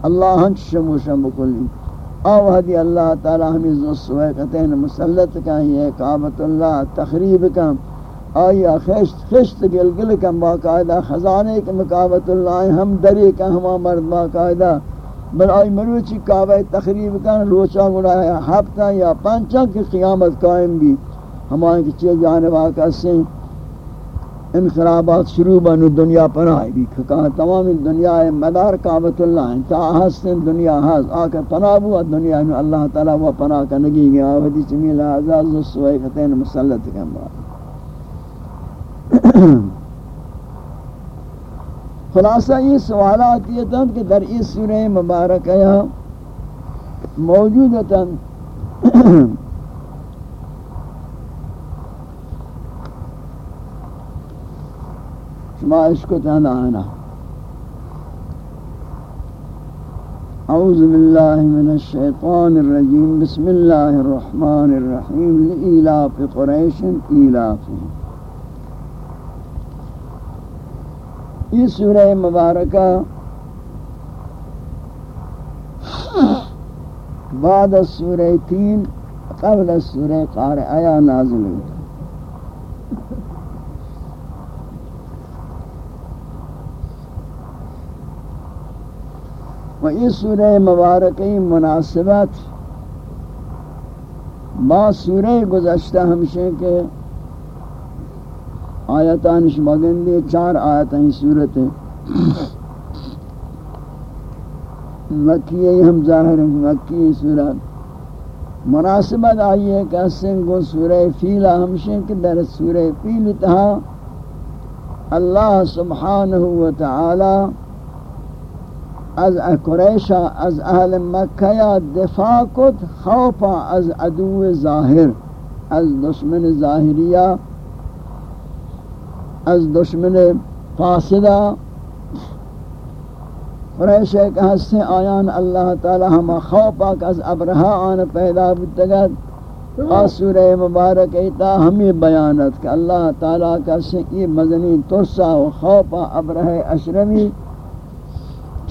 اللہ ہنچ شموشم بکلی۔ او ہدی اللہ تعالی ہمیں زوسوے کہتے ہیں مسلط کا یہ کعبۃ اللہ، تخریب کا آیا خشت خشت گلگل کم باقاعدہ، خزانے کے مقابط اللہ، ہم دری کا ہما مرد باقاعدہ۔ بل آئی مروچی کعبہ تخریب کن، روچا گڑا ہفتہ یا پانچا کی قیامت قائم بھی۔ ہمارے کی چیز جانب آقا سے انخرابات شروع بنو دنیا پر آئی بھی کہا تمام دنیا مدار کعبت اللہ ہیں تا حسن دنیا حس آکر پناہ ہوا دنیا میں، اللہ تعالیٰ وہ پناہ کا نگی گیا۔ ودی چمیل، آزاز و سوئے خطین مسلط کن بات خلاصہ، یہ سوالات یہ تھا کہ در اس سورہ مبارکہ موجود تھا شما اس کو تہنا آنا۔ اعوذ باللہ من الشیطان الرجیم، بسم اللہ الرحمن الرحیم لإلاف قریش، ایلافهم۔ یہ سورہ مبارکہ بعد سورہ تین، قبل سورہ قارعہ نازل ہوئی و یہ سورہ مبارکی مناسبت با سورہ گزشتہ ہمشہ کے آیتان شمگندی چار آیتان صورت مکی ہم ظاہر ہیں مکی صورت مناسبت آئیے کہ سنگو سورہ فیلہ ہمشن کہ در سورہ فیل تہا اللہ سبحانہ و تعالی از قریشا از اہل مکہ دفاع کت، خوفا از عدو ظاہر، از دشمن ظاہریہ۔ از دشمن فاسدہ۔ قریش ایک حصے آیان اللہ تعالی ہما خوفا از ابرہا آن پیدا بتگت سورہ مبارک ایتا ہمیں بیانت کہ اللہ تعالیٰ کا سکی مزنی ترسا و خوفا ابرہ اشرمی۔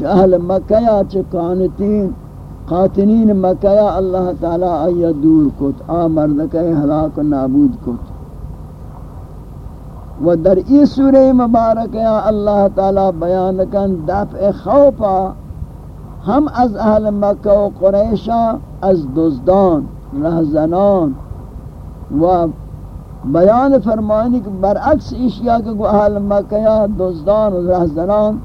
اہل مکہ چھ قانتین قاتنین مکہ اللہ تعالیٰ آیا دور کت، آ مردکہ حلاک و نابود کت۔ و در ای سورہ مبارک اللہ تعالیٰ بیان کن دفع خوفا، ہم از اہل مکہ و قریشہ از دزدان، رہزنان و بیان فرمانی کہ برعکس اشیاء کے اہل مکہ دوزدان و رہزنان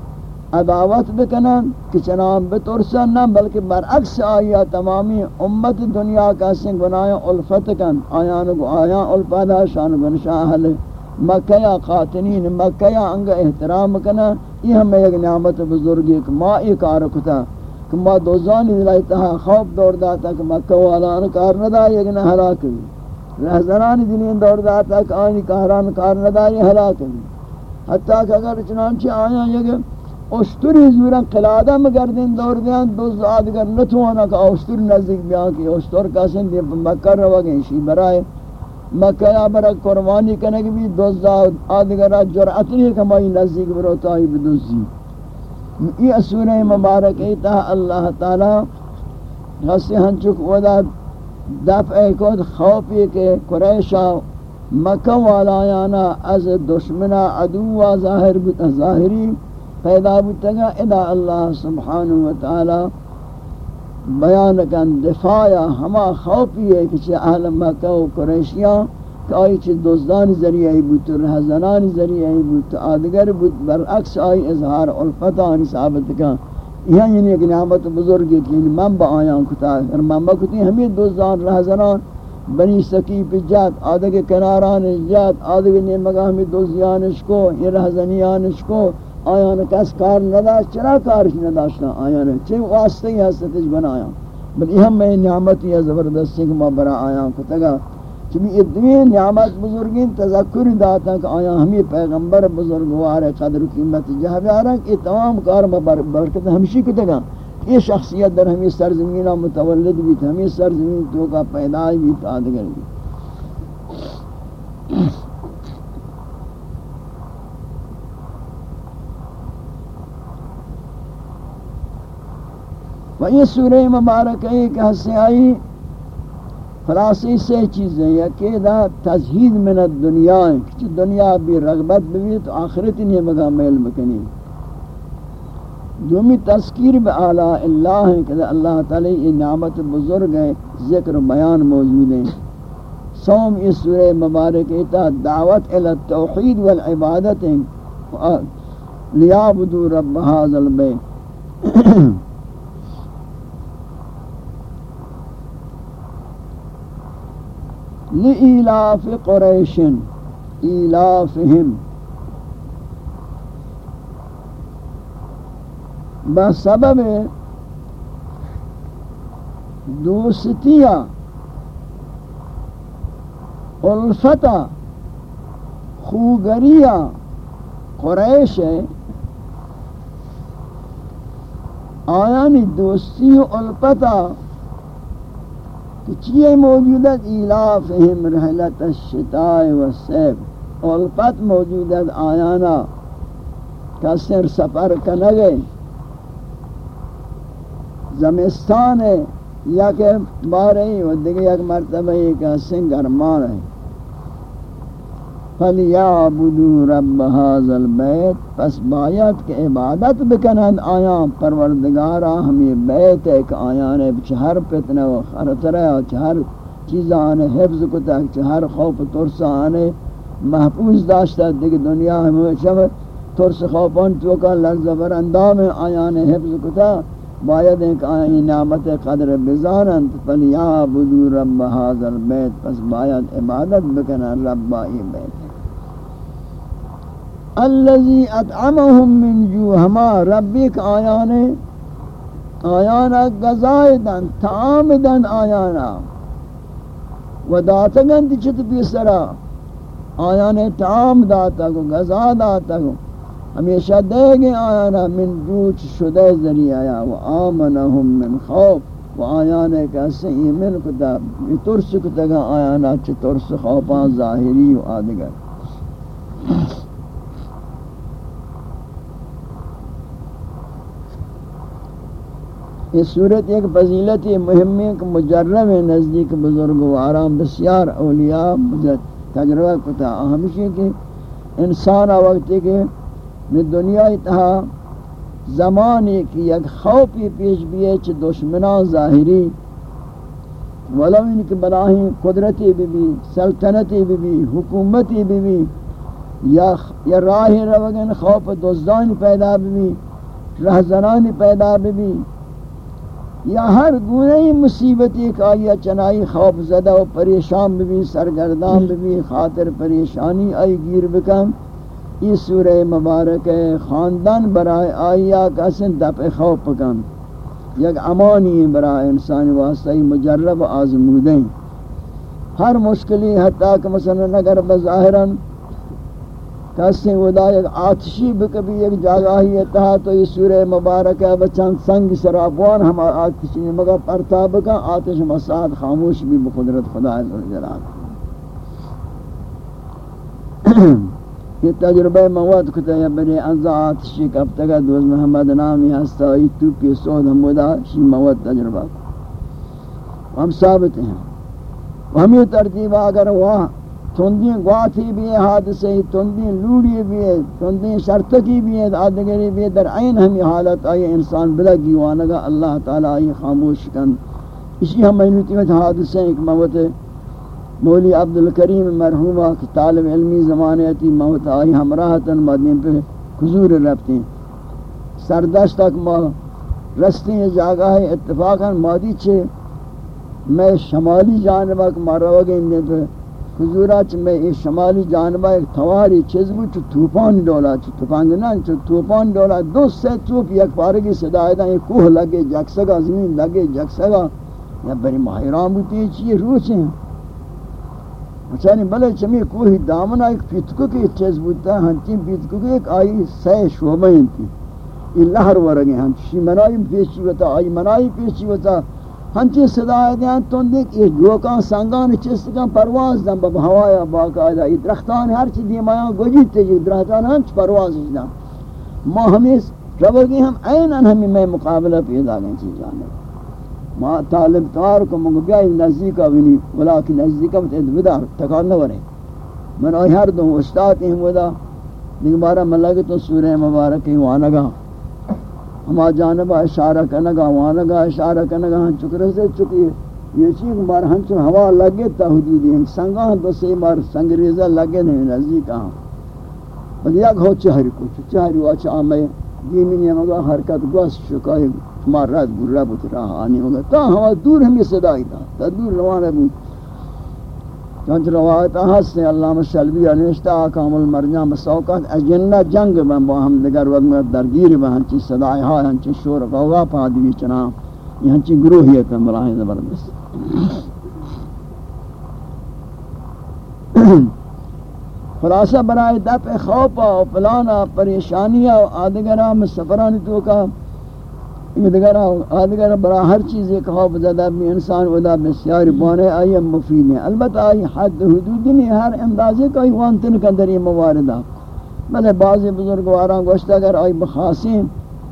عداوت بکنن کہ چنان بترسن نہ بلکہ برعکس آیا تمامی امت دنیا کا سن گناہ الفت کن، آیان گو آیان الفت شان گنشا اہل مکہ قاتنین مکہ انگ احترام کنا، یہ ہمیں ایک نعمت بزرگی کہ ما یہ کار کتا، کہ ما دوزانی دلائی تہا خوف دور داتا کہ مکہ والان کار ندا یک نہ ہلاک بھی رہزنانی دلین دور داتا کہ آنی کاران کار ندا یہ ہلاک بھی حتیٰ کہ اگر چنانچہ آیا یک اشتری زورا قلادہ مگردین دور دیان دوز آدگر نتوانا کہ اشتر نزدیک بیان کی اشتر کسن دی مکہ رو گئی شی برائے مکہ یا برا قربانی کرنے کی بھی دوز آدگر جرعت نہیں کہ مائی نزدیک برو تاہی بدوزی یہ سورہ مبارک ایتا اللہ تعالی ہستے ہنچک ودا دفع کود خوفی کے قریشا مکہ والایانا از دشمنا عدو ظاہر ظاہری پیدا بتگا ادا اللہ سبحانہ وتعالی بیان کن، دفاع ہما خوفی ہے کہ اہل مکہ و قریشیاں کہ آئی چی دوزدان ذریعی بود، تو رہزنان ذریعی بود، تو آدگر بود، برعکس آئی اظہار الفتانی ثابت کا یہاں یعنی, یعنی ایک نعمت بزرگی کہ یعنی من با آیان کتا اگر یعنی من با کتی ہمیں دوزدان رہزنان بنی سکیپ جات آدھگ کناران جات آدھگ نیمگا ہمیں دوزیانش کو یہ رہزنیانش کو. آیان کس کار نداشت، چرا کارش نداشتا آیان چھ واسطہ ہی حسدش بنایا بل یہ ہم میں نعمت یہ زبردست کہ ما برا آیان کتا گا چمی ادوی نعمت بزرگین تذکر داتا کہ آیا ہمیں پیغمبر بزرگوار قدر قیمت جہاں بیارا کہ تمام کار ما برکت ہمشی کتے گا یہ شخصیت در ہمیں سرزمین متولد بھی تھا ہمیں سرزمین تو کا پیدای بھی تھا آدگر بھی و یہ سورہ مبارک ہے کہ ہسے آئی خلاصی سے چیزیں یا کہ دا تزہید من الدنیا ہے کہ دنیا بھی رغبت بھی تو آخرت نہیں مگا میل مکنی دومی تذکیر بے اعلیٰ اللہ ہے کہ اللہ تعالی یہ نعمت بزرگ ہے ذکر و بیان موجود ہیں۔ سوم اس سورہ مبارک ایتا دعوت الى التوحید والعبادت ہیں۔ لیابدو رب هذا البیت۔ لإلاف قریش إلافهم بسبب دوستیا الفتا خوگریا قریش آیانی دوستی و الفتا کہ چیئے موجودت ایلافہم رحلت الشتاء والسیب اولپت موجودت آیانا کسر سفر کنگے، زمستان ہے یا کہ بارہی و دیکھ یک مرتبہ ایک سنگرمان ہے فَلْيَعْبُدُوا رَبَّ هَذَا الْبَيْتِ پس باید کہ عبادت بکنند آیاں پروردگارا ہمیں بیت ایک آیان چہر پتنہ و خرطرہ و چہر چیز آنے حفظ کو تک چہر خوف ترس آنے محفوظ داشتا، دیکھ دنیا ہمیں چہر ترس خوفان تو کا لرز بر اندام آیان حفظ کو تک باید ایک آئی نعمت قدر بزانند فَلْيَعْبُدُوا رَبَّ هَذَا الْبَيْتِ پس باید عبادت بکنند رب آئی بیت۔ الذي اطعمهم من جو ہما ربک آیانے آیانا غذائے دن طعام دن آیانا و داتگن دی چت پیسرا آیانے طعام داتا کو غذا داتا کو ہمیشہ دے گے آیانا من جوچ شدہ ذریعہ. و آمنہم من خوف. و آیانے کیسے ایمن کتا ترس کتا گا آیانا چھ ترس خوفان ظاہری و آدگر. یہ صورت ایک فضیلت مہم ایک مجرم نزدیک بزرگ و آرام بسیار اولیاء تجربہ کتا ہمیشہ کہ انسان وقت کہ میں دنیا اتہا زمانی کی یک خوفی پیش بیئے چھ دشمنان ظاہری ولو ان کے بناہیں قدرتی بھی بھی سلطنتی بھی بھی حکومتی بھی بھی یا, یا راہ روگن خوف دوزدان پیدا بھی بھی رہزنان پیدا بھی بھی یا ہر گناہ مصیبت ایک آئی چنائی خوف زدہ و پریشان بھی سرگردان بھی خاطر پریشانی آئی گیر بکم یہ سورہ مبارک خاندان برائے آئیا کا سن دپ خوف بکم یک امانی برائے انسان واسطہ مجرب آزمودیں ہر مشکلی حتیٰ کہ مثلا اگر بظاہراً کسی ودا ایک آتشی بکبی ایک جاگاہی اتہا تو یہ سورہ مبارک ہے بچان سنگ سرابوان ہم آتشی نے مگا پرتا بکا آتش مساد خاموش بھی بقدرت خدا جلال۔ یہ تجربہ مواد کتا ہے بری انزا آتشی کب تک دوز محمد نامی ہستا یہ توپی سود ہم ودا شی مواد تجربہ۔ ہم ثابت ہیں۔ ہم یہ ترتیبہ اگر وہاں تندی گواتی بھی ہے، حادثے تندی لوڑی بھی ہے، تندی شرطکی بھی ہے آدگری بھی ہے۔ در عین ہمی حالت آئی انسان بلگی وانگا اللہ تعالی آئی خاموش کن۔ اسی ہم مینوتی میں حادثے ایک موت مولی عبدالکریم مرحومہ کی طالب علمی زمانے تھی موت آئی ہمراہتاً مدین پہ خضور رفتی سردشت تک ما رستی جاگہ اتفاقاً مادی چھے۔ میں شمالی جانبہ مارا وگے اندے پہ حضورا چ میں یہ شمالی جانبہ ایک تھواری چیز بو چ طوفان ڈولا چ طوفان نہ چ طوفان ڈولا، دو سے چوپ یک پارگی صدا ہے یہ کوہ لگے جکسگا زمین لگے جکسگا یا بڑی ماہران بوتی چیز روچ ہیں۔ مچانی بلے چمی کوہی دامنا ایک پیتکو کی چیز بوتا ہے ہنچین پیتکو کی ایک آئی سی شعبہ تھی یہ لہر ورگے ہنچی منائی پیشی ہوتا، آئی منائی پیشی ہوتا ہنچی صدا دیاں تو دیکھ، یہ جوکان سنگان چستکان پرواز دن باب ہوایا باقاعدہ یہ درختان ہر چی دیمایاں گوجی تیجی درختان ہنچ پرواز دن ما ہمیں ربگی ہم اینن ہمیں میں مقابلہ پیدا گئیں گئے چیزانے ما طالب تار کو منگو بیائی نزدیکا بینی ولیکن نزدیکا بتید بدار تکار نہ ورے۔ من آئی ہر دوں استاد ہیں ودا دیکھ بارا ملگی سورہ مبارک ہی وانگا۔ ہما جانبا اشارہ کنگا وانگا اشارہ کنگا ہن چکر سے چکی یہ چیز مار ہن چون ہوا لگے تا حدودی ہن سنگاں تو سے مار سنگریزہ لگے نہیں نزدیک ہاں بل یک ہو چہری کو چہری واچ آمے دیمین یہ مگا حرکت گوس شکای مار رات گرہ بوت رہا، آنی ہوگا تا ہوا دور ہمی صدای تا تا دور روانہ بود چونچ روایت ہستے علامہ شلبی انشتا کامل المرجان بسوقات اجنہ جنگ بن با ہم دگر وقت میں درگیر بن، ہنچی صدای ہاں ہنچی شور قوغا پادوی چنا، یہ ہنچی گروہیت مراہ زبردست خلاصہ برائے دپ خوفا و پلانا پریشانیاں و آدگرہ میں سفرانی تو کا دیگر آدگر برا ہر چیز ایک خوف زدہ بھی انسان ودا بسیار بانے آئی مفید ہیں۔ البتہ آئی حد حدود نہیں، ہر اندازے کا ہی وانتن کا در یہ مواردہ بلے بعض بزرگواران گوشتا اگر آئی بخاصیں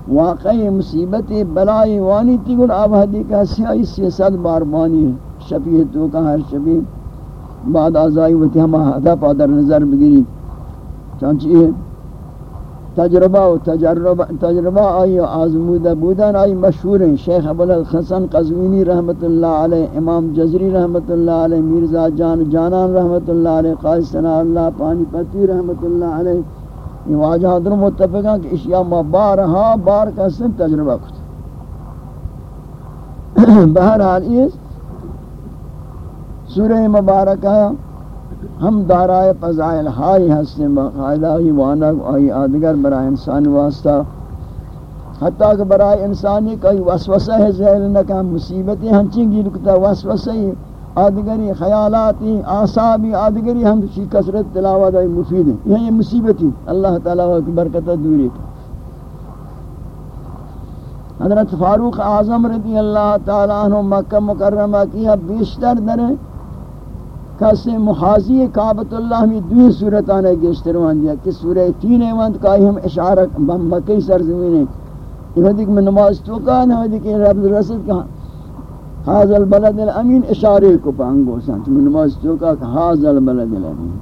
واقعی مصیبتی بلائی وانی تی آب حدی کا سیائی سیست بار بانی شفیہ تو کا ہر شفیہ بعد آزائی وتی ہم حدف آدر نظر بگیری۔ چانچہ تجربہ و تجربہ تجربہ آئی آزمودہ بودن آئی مشہور ہیں۔ شیخ ابوالحسن قزوینی رحمت اللہ علیہ، امام جزری رحمت اللہ علیہ، مرزا جان جانان رحمت اللہ علیہ قائد ثناء اللہ، پانی پتی رحمت اللہ علیہ۔ یہ واجہ حضر متفقہ کہ اشیاء ما بارہا بار کا سن تجربہ کتا بہرحال یہ سورہ مبارکہ ہم دارائے پزائل ہائی ہستیں باقاعدہ ہی وانک آئی آدگر برای انسان واسطہ۔ حتیٰ کہ برای انسانی کئی وسوسہ ہے زہر نکا مصیبتیں ہنچیں گی لکتا وسوسہ ہی آدگری، خیالاتی، آسابی آدگری ہم چی کسرت تلاوت آئی مفید ہیں۔ یہ یہ مصیبتی۔ اللہ تعالیٰ کی برکت دوری۔ حضرت فاروق اعظم رضی اللہ تعالیٰ عنہ مکہ مکرمہ کیا بیشتر دریں۔ کسی محاضی کعبت اللہ میں دوی صورتانے گشتروان دیا کہ سورہ تین ایوانت کا ہم اشارہ مکی سرزمین ہے یہ ودی کہ میں نماز توکا نہ ودی کہ رب رسول کہا حاضر البلد الامین اشارے کو پانگو سانچ میں نماز توکا کہ حاضر البلد الامین۔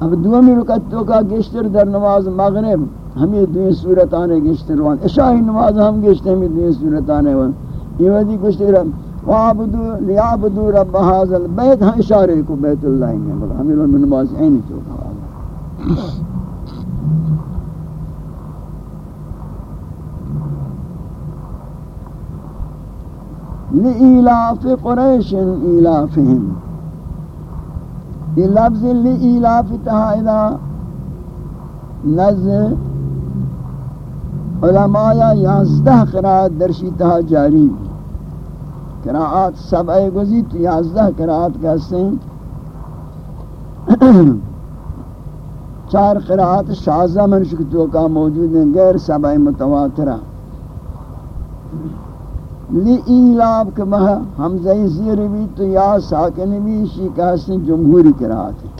اب دومی رکت توکا گشتر در نماز مغرب ہمیں دوی صورتانے گشتروان اشاہی نماز ہم گشتے ہمیں دوی صورتانے یہ ودی گشتر وعبدو لیعبدو رب هذا البيت ہاں اشارے کو بیت اللہ میں بلا ہمیں لوگ نماز عینی چوکا لإلاف قریش إلافهم۔ یہ لفظ لإلاف تہا نز علماء یازدہ قرآت درشی تہا جاری قراءات سبع گزی، تو یازدہ قراءات کہتے ہیں چار قراءات شازہ منشکتوں کا موجود ہیں، غیر سبع متواترہ۔ لی ایلاب کے بہا حمزہ زیر بھی، تو یا ساکن بھی، اسی کہتے ہیں جمہوری قراءات ہیں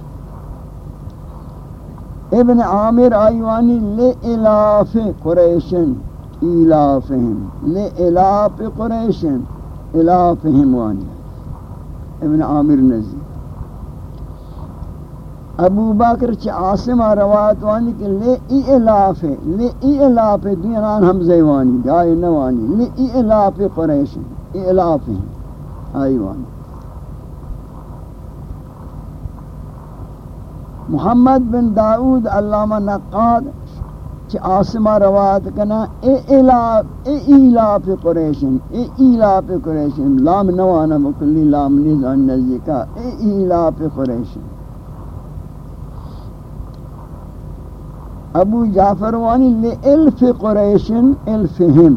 ابن عامر آئیوانی، لے الاف قریشن ایلافہم لے الاف قریشن۔ الافہم وانی ابن عامر نزی۔ ابو باکر چ عاصم روایت وانی کہ لے ای الاف لے ای الاف دینان حمزہ وانی گائے نوانی لے ای الاف قریش، ای الاف آئی وانی۔ محمد بن داؤد، علامہ نقاد چ آسمہ روایت کنا، اے الا اے ایلا پی قریشن، اے ایلا پی قریشن، لام نوانا مکلی، لام نیزان نزدیکا اے ایلا پی قریشن۔ ابو جعفر وانی، لے الف قریشن الفہم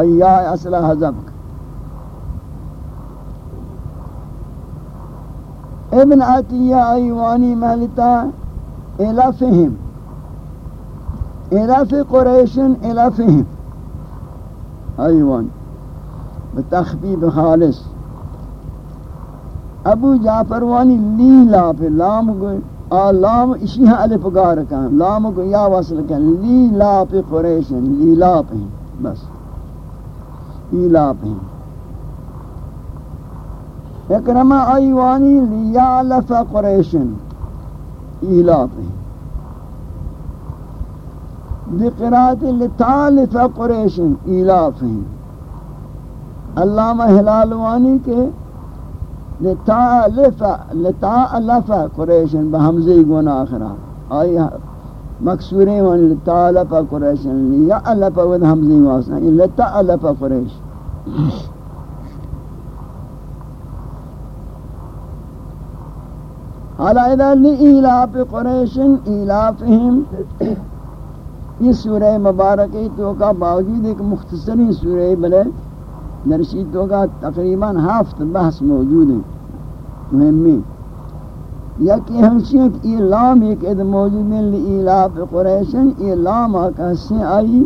ایا اصلہ حذب ابن عطیہ ایوانی محلتا الفہم الف قریشن الفهم ایوان بتخفیف خالص. ابو جعفر وانی لی لا پہ لام گوئی آ لام اسی ہاں الف گار کان لام کو یا وصل کان لی لا پہ قریشن لی لا پہ بس۔ لی لا پہ اکرمہ ایوانی لیالف قریشن ایلا پہ بقرات لطالف قریش ایلاف ہیں۔ علامہ حلالوانی کے لطالف لطالف قریش بحمزی گونا آخرہ آئی مکسوریں وان لطالف قریش یا الف ود حمزی واسنا یعنی لطالف قریش۔ حالا اذا لإلاف قریش ایلافهم یہ سورہ مبارک تو کا باوجود ایک مختصری سورہ بلے نرشید تو کا تقریباً ہفت بحث موجود ہیں مہمی یا کہ ہمشیوں کہ لام ایک اد موجود ہیں لئیلاف قریشن یہ لام آکا سے آئی۔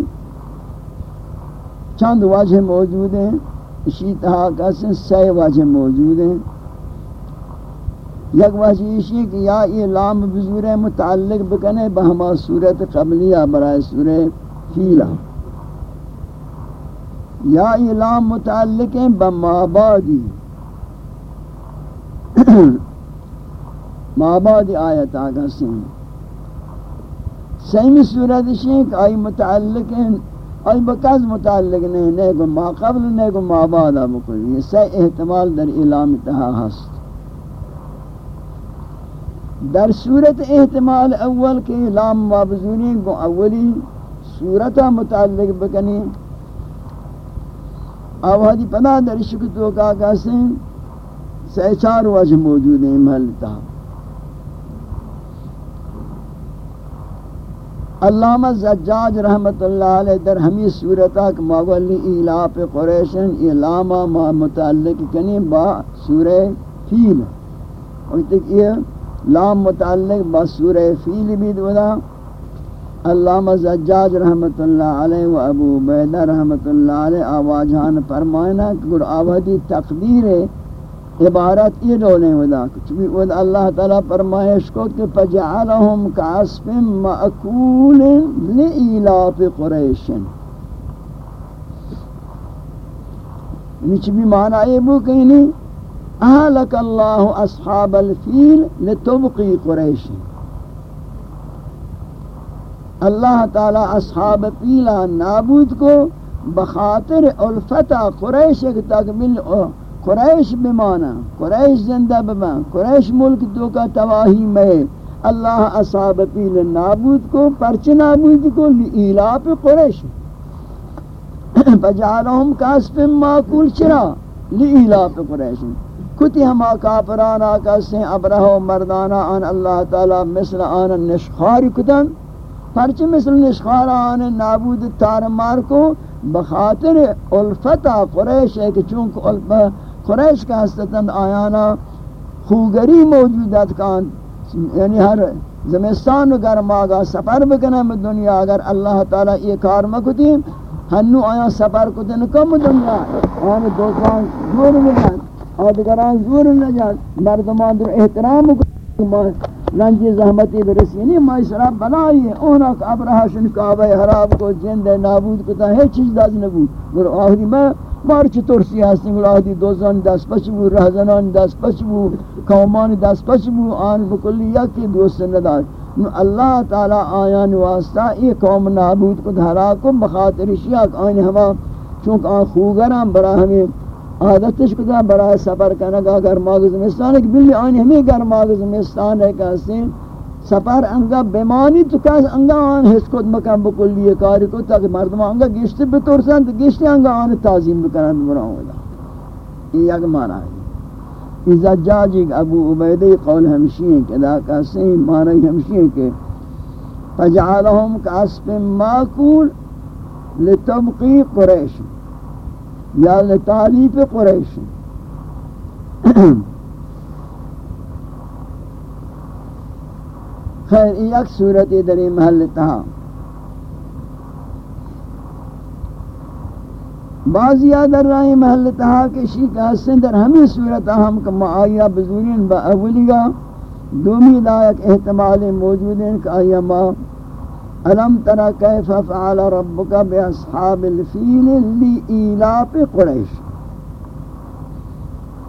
چند واجہ موجود ہیں اسی طرح کا سے سی واجہ موجود ہیں۔ یک وحشیشی کہ یا یہ لام بزور متعلق بکنے بہما صورت قبلیہ برای سورہ فیلہ۔ یا یہ لام متعلق ہیں بمابادی مابادی آیت آگا سن۔ سیمی صورت شیخ آئی متعلق ہیں۔ آئی بکاز متعلق نہیں نہیں کو ما قبل، نہیں کو ما بعد بکل یہ سی احتمال در علام تہا ہست۔ در صورت احتمال اول کے لام مابزونی کو اولی صورتا متعلق بکنی. آوادی پدا در شکتو کا کسیں سے چار وجہ موجود ہیں محلتا علامہ زجاج رحمت اللہ علیہ در ہمی صورتہ کہ مولی ایلاپ قریشن علامہ ما متعلق کنی با سورہ فیل. وقت یہ لام متعلق با سورہ فیل بھی دولا۔ علامہ زجاج رحمت اللہ علیہ و ابو بیدہ رحمت اللہ علیہ آواجان فرمائنا کہ گر آوادی تقدیر عبارت یہ دولیں ودا۔ چونکہ ودا اللہ تعالیٰ فرمائش کو کہ فجعلہم کعصف مأکول لئیلاف قریشن نیچ یعنی بھی معنی یہ بو کہنی یعنی اہلک اللہ اصحاب الفیل لتبقی قریشن اللہ تعالی اصحاب پیلا نابود کو بخاطر الفتح قریش تک مل قریش بمانا قریش زندہ بمان قریش ملک تو کا تواہی میں. اللہ اصحاب پیل نابود کو، پرچ نابود کو لیلاپ قریش فجعلہم کاسف ماکول چرا لیلاپ قریش کتی ہما کافرانا کسیں ابرہ و مردانا ان اللہ تعالی مثل آن نشخار کتن۔ پرچ مثل نشخاران نابود تارمار کو بخاطر الفتا قریش ہے کہ چونکہ قریش کا حسطتند آیانا خوگری موجودت کان۔ یعنی ہر زمستان و گرم آگا سفر بکنے میں دنیا، اگر اللہ تعالیٰ یہ کار مکتیم، ہنو آیا سفر کتن کم دنیا۔ آن دوستان زور مجھن آدگران زور نجات، مردمان در احترام کتن رنجی زحمتی برسی. یعنی نہیں مائی سراب بنائی اونا کہ ابرہاشن کعبہ حراب کو جند نابود کتا ہے چیز داز نبود. گر آخری میں مارچ ترسی ہستی گر آخری دوزان دست پچ بو رہزنان دست پچ بو قومان دست پچ بو آن بکلی یکی دوست ندار اللہ تعالی آیان واسطہ یہ قوم نابود کو دھرا کو بخاطر شیعہ آئین ہما چونکہ آن خوگران برا ہمیں عادتش کدا برای سفر کرنا گا اگر ماغز مستان ہے کہ بلی آنی ہمیں گر ماغز مستان ہے کہ سفر انگا بیمانی تو کس انگا آن حس کد مکم بکلی کاری کو تاکہ مردم انگا گشت بطورسن تو گشت انگا آن تعظیم بکنن براؤں گا یہ یک مانا ہے۔ یہ زجاج ایک ابو عبیدی قول ہمشی ہیں کہ دا کہتے ہیں مانا ہمشی ہیں کہ فجعلہم کاسپ ماکول لتبقی قریش۔ یعنی یا لتعلیف قریش. خیر یک صورت در این محل تہا بعضی در رہی محل تہا کہ شیخ حسن در ہمیں صورت ہم کما آیا بزورین با اولیگا دومی لائق احتمال موجود ہیں کہ آیا ما الم ترى كيف فعل ربك باصحاب الفيل لايلاف قريش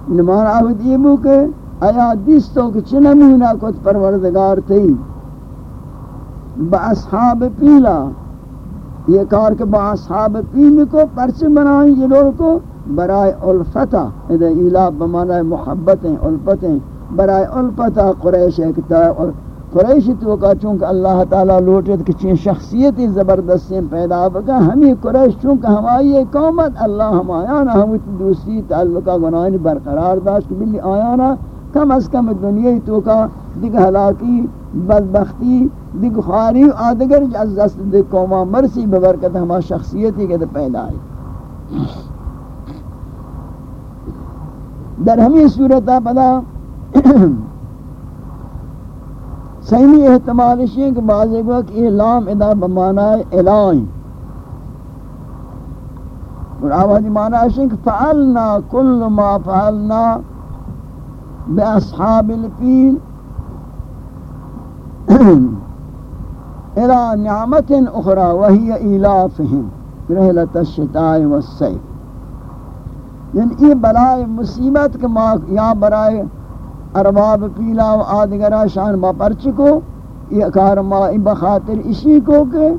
نمان یعنی آہد یہ بو کہ آیا دیستو کہ چنمونا کت پروردگار تھی؟ با اصحاب پیلا، یہ کار کہ با اصحاب پیل کو پرچ بنائیں یہ لوگ کو برائے الفتہ ادھا ایلاف بمانا محبتیں، الفتیں، برائے الفتہ قریش ایک تا قریش تو کا چونکہ اللہ تعالی لوٹت کہ چین شخصیت زبردستیں پیدا بکا، ہمیں قریش چونکہ ہمائی قومت، اللہ ہم آیانا، ہم دوستی، تعلقہ گناہی برقرار داشت، بلی آیانا، کم از کم دنیا تو کا دیکھ ہلاکی بدبختی دیکھ خواری آدگر از دست دیکھ قوما مرسی ببرکت ہما شخصیتی کے پیدا ہے در ہمیں صورتہ پدا صحیح احتمال ہے کہ بعض ایک وقت یہ لام ادا بمانا اعلان اور آوازی مانا ہے کہ فعلنا کل ما فعلنا بے اصحاب الفیل۔ الى نعمت اخرى وهي ایلافهم رحلت الشتاء والصيف یعنی یہ بلائے مصیبت کہ ما یا برائے ارباب پیلا و آدگرہ شان ما پرچکو یہ کار ما بخاطر اسی کو کہ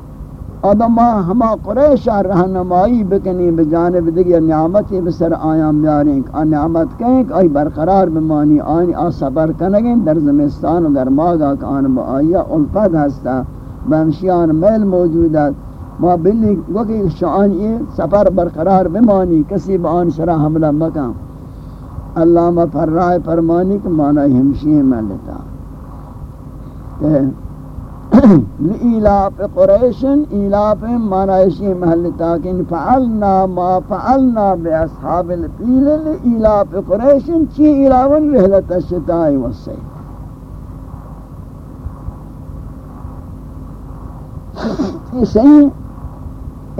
آدم ہما قریش رہنمائی بکنی بجانب دیگر نعمتی بسر آیام بیاریں کہ نعمت کہیں کہ آئی برقرار بمانی آئین آ صبر کنگیں در زمستان و گرماغا کہ آن با آیا الفت ہستا بنشیان میل موجودت ما بلی گوکی شان یہ سفر برقرار بمانی، کسی با آن شرح حملہ مکان علامہ فرائے فرمانی کہ معنی ہمشی میں لیتا۔ لإلاف قریشن ایلاف معنی محل تاکن فعلنا ما فعلنا بأصحاب الفیل لإلاف قریشن چی ایلاون رحلت الشتائی والسیف یہ صحیح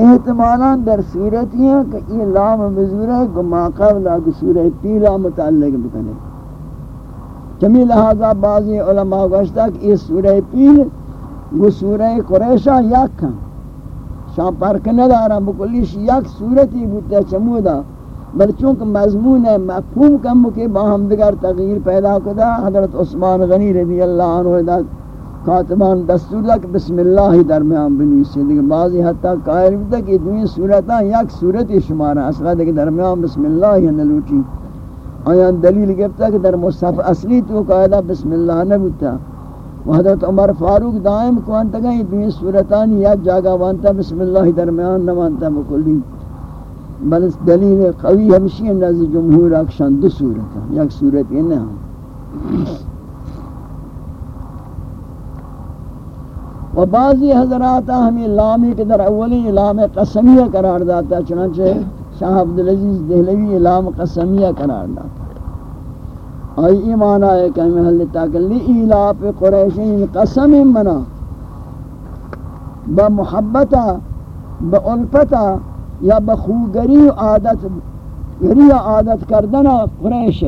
احتمالان در صورت یہ ہے کہ یہ لام بزورہ کو ما قبل آگے سورہ پیلا متعلق بکنے۔ چمی لہذا بعضی علماء گوشتا کہ یہ سورہ پیل وہ سورہ قریشہ یک کن شاہ پرک ندارا بکلیش یک سورتی بودتا چمودا بل چونکہ مضمون ہے مفہوم کم کے باہم دگر تغییر پیدا کدا حضرت عثمان غنی رضی اللہ عنہ کاتبان دستور لک بسم اللہ درمیان بنویسی دیکھ بعضی حتی قائل بھی کہ دوئی صورتاں یک صورتی شمارا اصلا دیکھ درمیان بسم اللہ نلوٹی آیا دلیل گفتا کہ در مصحف اصلی تو قائدہ بسم اللہ نبوتا و حضرت عمر فاروق دائم کوانتا گئی دوئی صورتان یک جاگا وانتا بسم اللہ درمیان نوانتا بکلی. بل دلیل قوی ہمشی نزد جمہور اکشان دو صورتا یک صورت یہ نہیں و بعضی حضرات ہمیں لامی کے در اولی لام قسمیہ قرار داتا چنانچہ شاہ عبدالعزیز دہلوی لام قسمیہ قرار داتا آئی ایمان آئے کہ ہمیں حل تاکل لی ایلاف قریشین قسم منا، با محبتا، با علفتا یا بخوگری عادت، گری عادت کردنا قریش